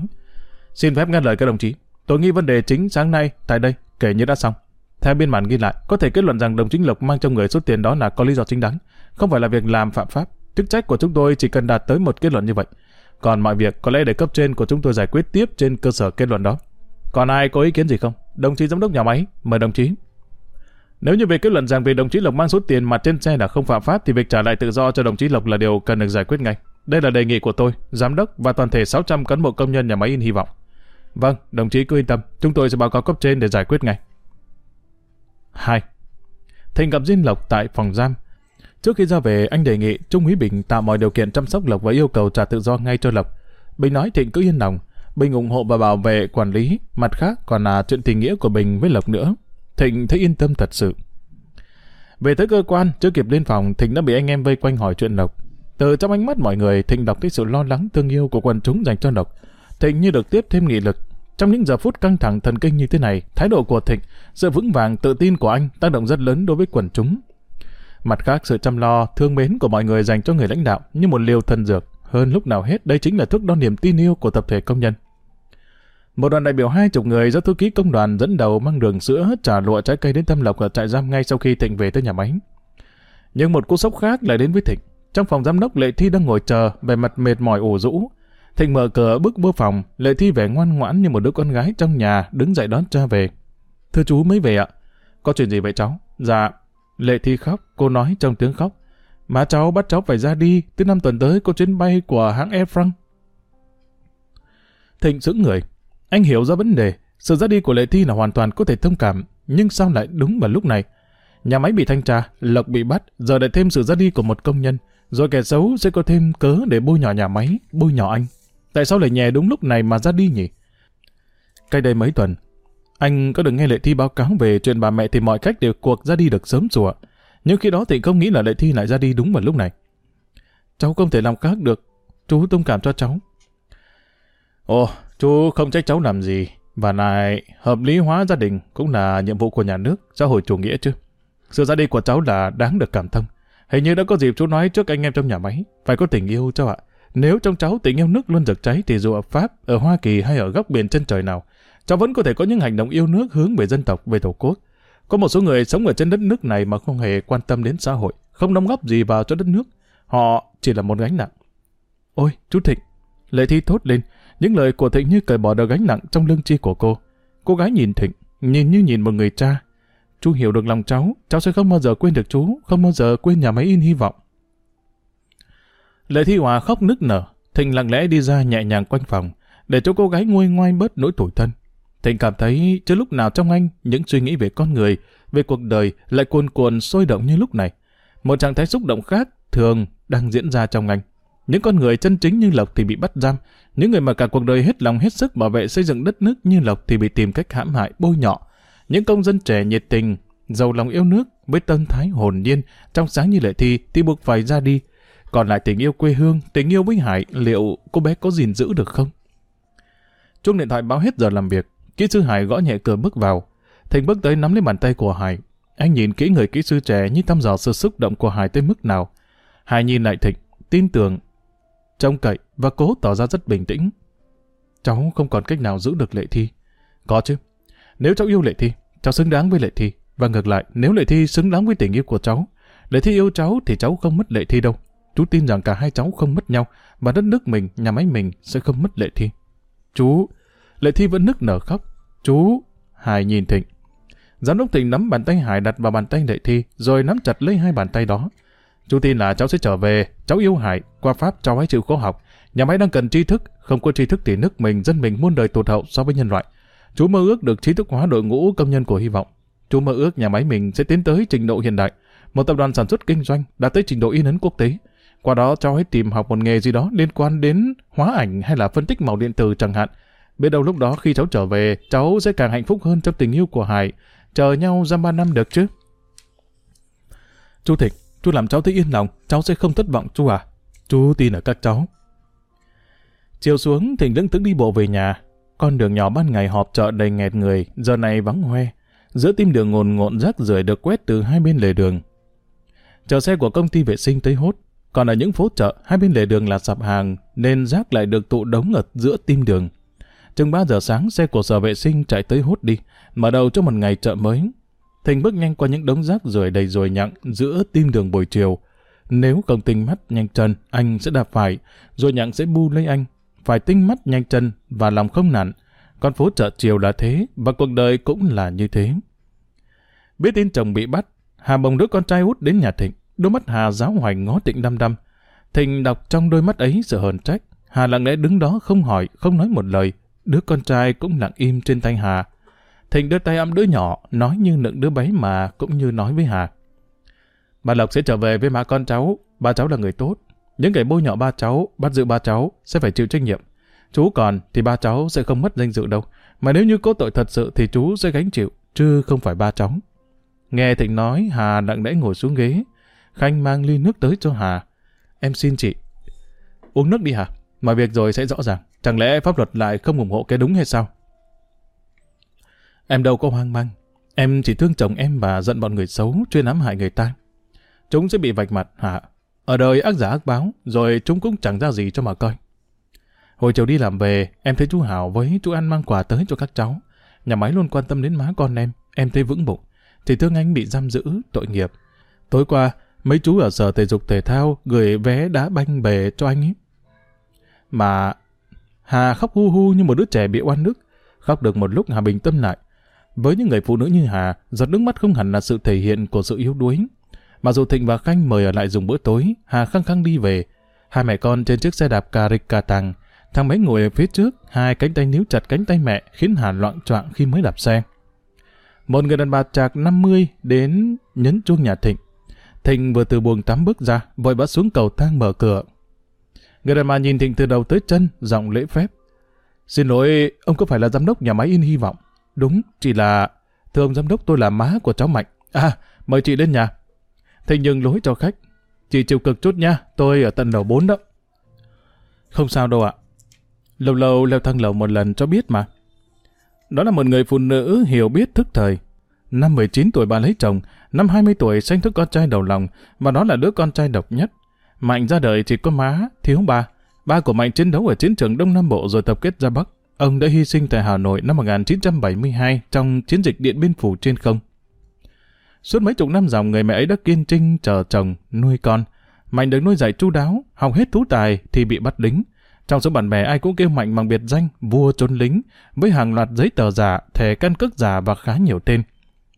xin phép ngắt lời các đồng chí. Tôi nghĩ vấn đề chính sáng nay tại đây kể như đã xong. Theo biên bản ghi lại, có thể kết luận rằng đồng chí Lộc mang trong người số tiền đó là có lý do chính đáng, không phải là việc làm phạm pháp. Chức trách của chúng tôi chỉ cần đạt tới một kết luận như vậy. Còn mọi việc có lẽ để cấp trên của chúng tôi giải quyết tiếp trên cơ sở kết luận đó. Còn ai có ý kiến gì không? Đồng chí giám đốc nhà máy, mời đồng chí. Nếu như về kết luận rằng vì đồng chí Lộc mang số tiền mặt trên xe là không phạm pháp thì việc trả lại tự do cho đồng chí Lộc là điều cần được giải quyết ngay. Đây là đề nghị của tôi, giám đốc và toàn thể 600 cán bộ công nhân nhà máy in hy vọng. Vâng, đồng chí cứ yên tâm, chúng tôi sẽ báo cáo cấp trên để giải quyết ngay. 2. Thịnh gặp Diên Lộc tại phòng giam. Trước khi ra về, anh đề nghị Trung úy Bình tạo mọi điều kiện chăm sóc Lộc và yêu cầu trả tự do ngay cho Lộc. Bình nói Thịnh cứ yên lòng, Bình ủng hộ và bảo vệ quản lý, mặt khác còn là chuyện tình nghĩa của Bình với Lộc nữa. Thịnh thấy yên tâm thật sự. Về tới cơ quan, chưa kịp lên phòng, Thịnh đã bị anh em vây quanh hỏi chuyện Lộc. Từ trong ánh mắt mọi người, Thịnh đọc thấy sự lo lắng thương yêu của quần chúng dành cho Lộc. Thịnh như được tiếp thêm nghị lực. Trong những giờ phút căng thẳng thần kinh như thế này, thái độ của Thịnh, sự vững vàng tự tin của anh tác động rất lớn đối với quần chúng. Mặt khác, sự chăm lo, thương mến của mọi người dành cho người lãnh đạo như một liều thần dược. Hơn lúc nào hết, đây chính là thước đo niềm tin yêu của tập thể công nhân. Một đoàn đại biểu hai chục người do thư ký công đoàn dẫn đầu mang đường sữa trà lụa trái cây đến Tâm Lộc ở trại giam ngay sau khi Thịnh về tới nhà máy. Nhưng một cú sốc khác lại đến với Thịnh. Trong phòng giám đốc Lệ Thi đang ngồi chờ, vẻ mặt mệt mỏi ủ rũ. Thịnh mở cửa bước vô phòng, Lệ Thi vẻ ngoan ngoãn như một đứa con gái trong nhà đứng dậy đón cha về. Thưa chú mới về ạ. Có chuyện gì vậy cháu? Dạ. Lệ Thi khóc, cô nói trong tiếng khóc. Má cháu bắt cháu phải ra đi, tới năm tuần tới có chuyến bay của hãng Air France. Thịnh sững người, anh hiểu ra vấn đề, sự ra đi của Lệ Thi là hoàn toàn có thể thông cảm, nhưng sao lại đúng vào lúc này? Nhà máy bị thanh tra, Lộc bị bắt, giờ lại thêm sự ra đi của một công nhân, rồi kẻ xấu sẽ có thêm cớ để bôi nhỏ nhà máy, bôi nhỏ anh. Tại sao lại nhè đúng lúc này mà ra đi nhỉ? Cách đây mấy tuần, anh có được nghe Lệ Thi báo cáo về chuyện bà mẹ thì mọi cách đều cuộc ra đi được sớm rùa. Nhưng khi đó thì không nghĩ là Lệ Thi lại ra đi đúng vào lúc này. Cháu không thể làm khác được. Chú thông cảm cho cháu. Ồ, Chú không trách cháu làm gì, và lại hợp lý hóa gia đình cũng là nhiệm vụ của nhà nước, xã hội chủ nghĩa chứ. Sự ra đi của cháu là đáng được cảm thông. Hình như đã có dịp chú nói trước anh em trong nhà máy, phải có tình yêu cháu ạ. Nếu trong cháu tình yêu nước luôn rực cháy thì dù ở Pháp, ở Hoa Kỳ hay ở góc biển chân trời nào, cháu vẫn có thể có những hành động yêu nước hướng về dân tộc, về tổ quốc. Có một số người sống ở trên đất nước này mà không hề quan tâm đến xã hội, không đóng góp gì vào cho đất nước. Họ chỉ là một gánh nặng. Ôi, chú Thịnh! Lệ Thi thốt lên, những lời của Thịnh như cởi bỏ được gánh nặng trong lưng chi của cô. Cô gái nhìn Thịnh, nhìn như nhìn một người cha. Chú hiểu được lòng cháu, cháu sẽ không bao giờ quên được chú, không bao giờ quên nhà máy in hy vọng. Lệ Thi Hòa khóc nức nở, Thịnh lặng lẽ đi ra nhẹ nhàng quanh phòng, để cho cô gái nguôi ngoai bớt nỗi tủi thân. Thịnh cảm thấy chưa lúc nào trong anh những suy nghĩ về con người, về cuộc đời lại cuồn cuộn sôi động như lúc này. Một trạng thái xúc động khác thường đang diễn ra trong anh. Những con người chân chính như Lộc thì bị bắt giam, những người mà cả cuộc đời hết lòng hết sức bảo vệ xây dựng đất nước như Lộc thì bị tìm cách hãm hại, bôi nhọ. Những công dân trẻ nhiệt tình, giàu lòng yêu nước, với tâm thái hồn nhiên, trong sáng như lệ thi thì buộc phải ra đi. Còn lại tình yêu quê hương, tình yêu với Hải, liệu cô bé có gìn giữ được không? Chuông điện thoại báo hết giờ làm việc, kỹ sư Hải gõ nhẹ cửa bước vào. Thành bước tới nắm lấy bàn tay của Hải. anh nhìn kỹ người kỹ sư trẻ như thăm dò sự xúc động của Hải tới mức nào. Hải nhìn lại Thịnh, tin tưởng, trông cậy và cố tỏ ra rất bình tĩnh. Cháu không còn cách nào giữ được Lệ Thi. Có chứ. Nếu cháu yêu Lệ Thi, cháu xứng đáng với Lệ Thi. Và ngược lại, nếu Lệ Thi xứng đáng với tình yêu của cháu, Lệ Thi yêu cháu thì cháu không mất Lệ Thi đâu. Chú tin rằng cả hai cháu không mất nhau và đất nước mình, nhà máy mình sẽ không mất Lệ Thi. Chú... Lệ Thi vẫn nức nở khóc. Chú... Hải nhìn Thịnh. Giám đốc Thịnh nắm bàn tay Hải đặt vào bàn tay Lệ Thi rồi nắm chặt lấy hai bàn tay đó. Chú tin là cháu sẽ trở về, cháu yêu Hải, qua Pháp cháu hãy chịu khó học. Nhà máy đang cần tri thức, không có tri thức thì nước mình, dân mình muôn đời tụt hậu so với nhân loại. Chú mơ ước được trí thức hóa đội ngũ công nhân của hy vọng. Chú mơ ước nhà máy mình sẽ tiến tới trình độ hiện đại, một tập đoàn sản xuất kinh doanh đạt tới trình độ in ấn quốc tế. Qua đó cháu hãy tìm học một nghề gì đó liên quan đến hóa ảnh hay là phân tích màu điện tử chẳng hạn. Biết đâu lúc đó khi cháu trở về, cháu sẽ càng hạnh phúc hơn trong tình yêu của Hải. Chờ nhau ra ba năm được chứ? Chú Thịnh, chú làm cháu thấy yên lòng, cháu sẽ không thất vọng chú à. Chú tin ở các cháu. Chiều xuống, Thịnh lững thững đi bộ về nhà. Con đường nhỏ ban ngày họp chợ đầy nghẹt người, giờ này vắng hoe. Giữa tim đường ngồn ngộn rác rưởi được quét từ hai bên lề đường. Chợ xe của công ty vệ sinh tới hốt. Còn ở những phố chợ, hai bên lề đường là sạp hàng, nên rác lại được tụ đống ở giữa tim đường. Chừng 3 giờ sáng, xe của sở vệ sinh chạy tới hút đi, mở đầu cho một ngày chợ mới. Thịnh bước nhanh qua những đống rác rưởi đầy rồi nhặng giữa tim đường buổi chiều. Nếu không tinh mắt nhanh chân, anh sẽ đạp phải, rồi nhặng sẽ bu lấy anh. Phải tinh mắt nhanh chân và lòng không nản. Con phố chợ chiều là thế, và cuộc đời cũng là như thế. Biết tin chồng bị bắt, Hà bồng đứa con trai út đến nhà Thịnh. Đôi mắt Hà giáo hoành ngó Thịnh đăm đăm. Thịnh đọc trong đôi mắt ấy sự hờn trách. Hà lặng lẽ đứng đó không hỏi, không nói một lời. Đứa con trai cũng lặng im trên tay Hà. Thịnh đưa tay ấm đứa nhỏ, nói như nựng đứa bé mà cũng như nói với Hà. Bà Lộc sẽ trở về với má con cháu, ba cháu là người tốt. Những kẻ bôi nhọ ba cháu, bắt giữ ba cháu sẽ phải chịu trách nhiệm. Chú còn thì ba cháu sẽ không mất danh dự đâu. Mà nếu như có tội thật sự thì chú sẽ gánh chịu, chứ không phải ba cháu. Nghe Thịnh nói, Hà lặng lẽ ngồi xuống ghế. Khanh mang ly nước tới cho Hà. Em xin chị. Uống nước đi hả? Mọi việc rồi sẽ rõ ràng. Chẳng lẽ pháp luật lại không ủng hộ cái đúng hay sao? Em đâu có hoang mang. Em chỉ thương chồng em và giận bọn người xấu chuyên ám hại người ta. Chúng sẽ bị vạch mặt hả? Ở đời ác giả ác báo, rồi chúng cũng chẳng ra gì cho mà coi. Hồi chiều đi làm về, em thấy chú Hảo với chú An mang quà tới cho các cháu. Nhà máy luôn quan tâm đến má con em, em thấy vững bụng. Chỉ thương anh bị giam giữ, tội nghiệp. Tối qua, mấy chú ở sở thể dục thể thao gửi vé đá banh về cho anh ấy. Mà Hà khóc hu hu như một đứa trẻ bị oan nước. Khóc được một lúc Hà bình tâm lại. Với những người phụ nữ như Hà, giọt nước mắt không hẳn là sự thể hiện của sự yếu đuối. mà dù Thịnh và Khanh mời ở lại dùng bữa tối, Hà khăng khăng đi về. Hai mẹ con trên chiếc xe đạp cà rịch cà tàng. Thằng bé ngồi ở phía trước, hai cánh tay níu chặt cánh tay mẹ khiến Hà loạn choạng khi mới đạp xe. Một người đàn bà chạc 50 đến nhấn chuông nhà Thịnh. Thịnh vừa từ buồng tắm bước ra, vội bắt xuống cầu thang mở cửa. Người đàn bà nhìn Thịnh từ đầu tới chân, giọng lễ phép. Xin lỗi, ông có phải là giám đốc nhà máy in hy vọng? Đúng, chỉ là... Thưa ông giám đốc tôi là má của cháu Mạnh. À, mời chị lên nhà. Thế nhường lối cho khách. Chị chịu cực chút nha, tôi ở tận lầu 4 đó. Không sao đâu ạ. Lâu lâu leo thang lầu một lần cho biết mà. Đó là một người phụ nữ hiểu biết thức thời. Năm 19 tuổi bà lấy chồng, năm 20 tuổi sinh thức con trai đầu lòng, và đó là đứa con trai độc nhất. Mạnh ra đời chỉ có má, thiếu ba. Ba của Mạnh chiến đấu ở chiến trường Đông Nam Bộ rồi tập kết ra Bắc. Ông đã hy sinh tại Hà Nội năm 1972 trong chiến dịch Điện Biên Phủ trên không. Suốt mấy chục năm dòng người mẹ ấy đã kiên trinh chờ chồng, nuôi con. Mạnh được nuôi dạy chu đáo, học hết thú tài thì bị bắt lính. Trong số bạn bè ai cũng kêu Mạnh bằng biệt danh vua trốn lính, với hàng loạt giấy tờ giả, thẻ căn cước giả và khá nhiều tên.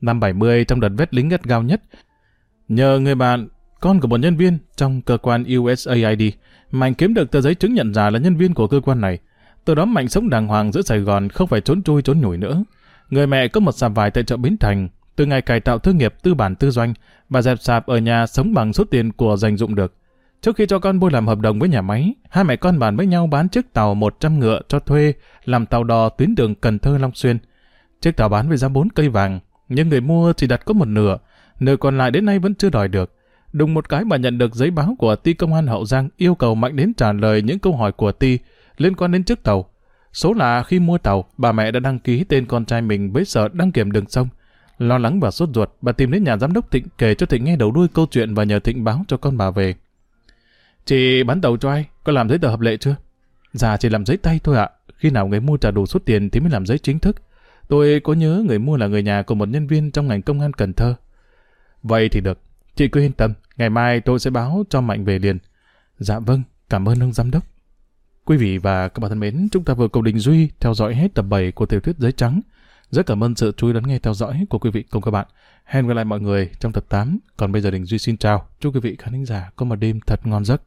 Năm 70 trong đợt vét lính gắt gao nhất, nhờ người bạn, con của một nhân viên trong cơ quan USAID, Mạnh kiếm được tờ giấy chứng nhận giả là nhân viên của cơ quan này. Từ đó Mạnh sống đàng hoàng giữa Sài Gòn không phải trốn chui trốn nhủi nữa. Người mẹ có một sạp vải tại chợ Bến Thành, từ ngày cải tạo thương nghiệp tư bản tư doanh, bà dẹp sạp ở nhà sống bằng số tiền của dành dụng được. Trước khi cho con Bôi làm hợp đồng với nhà máy, hai mẹ con bàn với nhau bán chiếc tàu 100 ngựa cho thuê làm tàu đò tuyến đường Cần Thơ Long Xuyên. Chiếc tàu bán với giá 4 cây vàng, nhưng người mua chỉ đặt có một nửa, nửa còn lại đến nay vẫn chưa đòi được. Đùng một cái bà nhận được giấy báo của ty công an Hậu Giang yêu cầu Mạnh đến trả lời những câu hỏi của ty liên quan đến chiếc tàu. Số là khi mua tàu, bà mẹ đã đăng ký tên con trai mình với sở đăng kiểm đường sông. Lo lắng và sốt ruột, bà tìm đến nhà giám đốc Thịnh kể cho Thịnh nghe đầu đuôi câu chuyện và nhờ Thịnh báo cho con bà về. Chị bán tàu cho ai? Có làm giấy tờ hợp lệ chưa? Dạ chỉ làm giấy tay thôi ạ. Khi nào người mua trả đủ số tiền thì mới làm giấy chính thức. Tôi có nhớ người mua là người nhà của một nhân viên trong ngành công an Cần Thơ. Vậy thì được. Chị cứ yên tâm. Ngày mai tôi sẽ báo cho Mạnh về liền. Dạ vâng. Cảm ơn ông giám đốc. Quý vị và các bạn thân mến, chúng ta vừa cùng Đình Duy theo dõi hết tập 7 của tiểu thuyết Giấy Trắng. Rất cảm ơn sự chú ý lắng nghe theo dõi của quý vị cùng các bạn. Hẹn gặp lại mọi người trong tập 8. Còn bây giờ Đình Duy xin chào. Chúc quý vị khán giả có một đêm thật ngon giấc.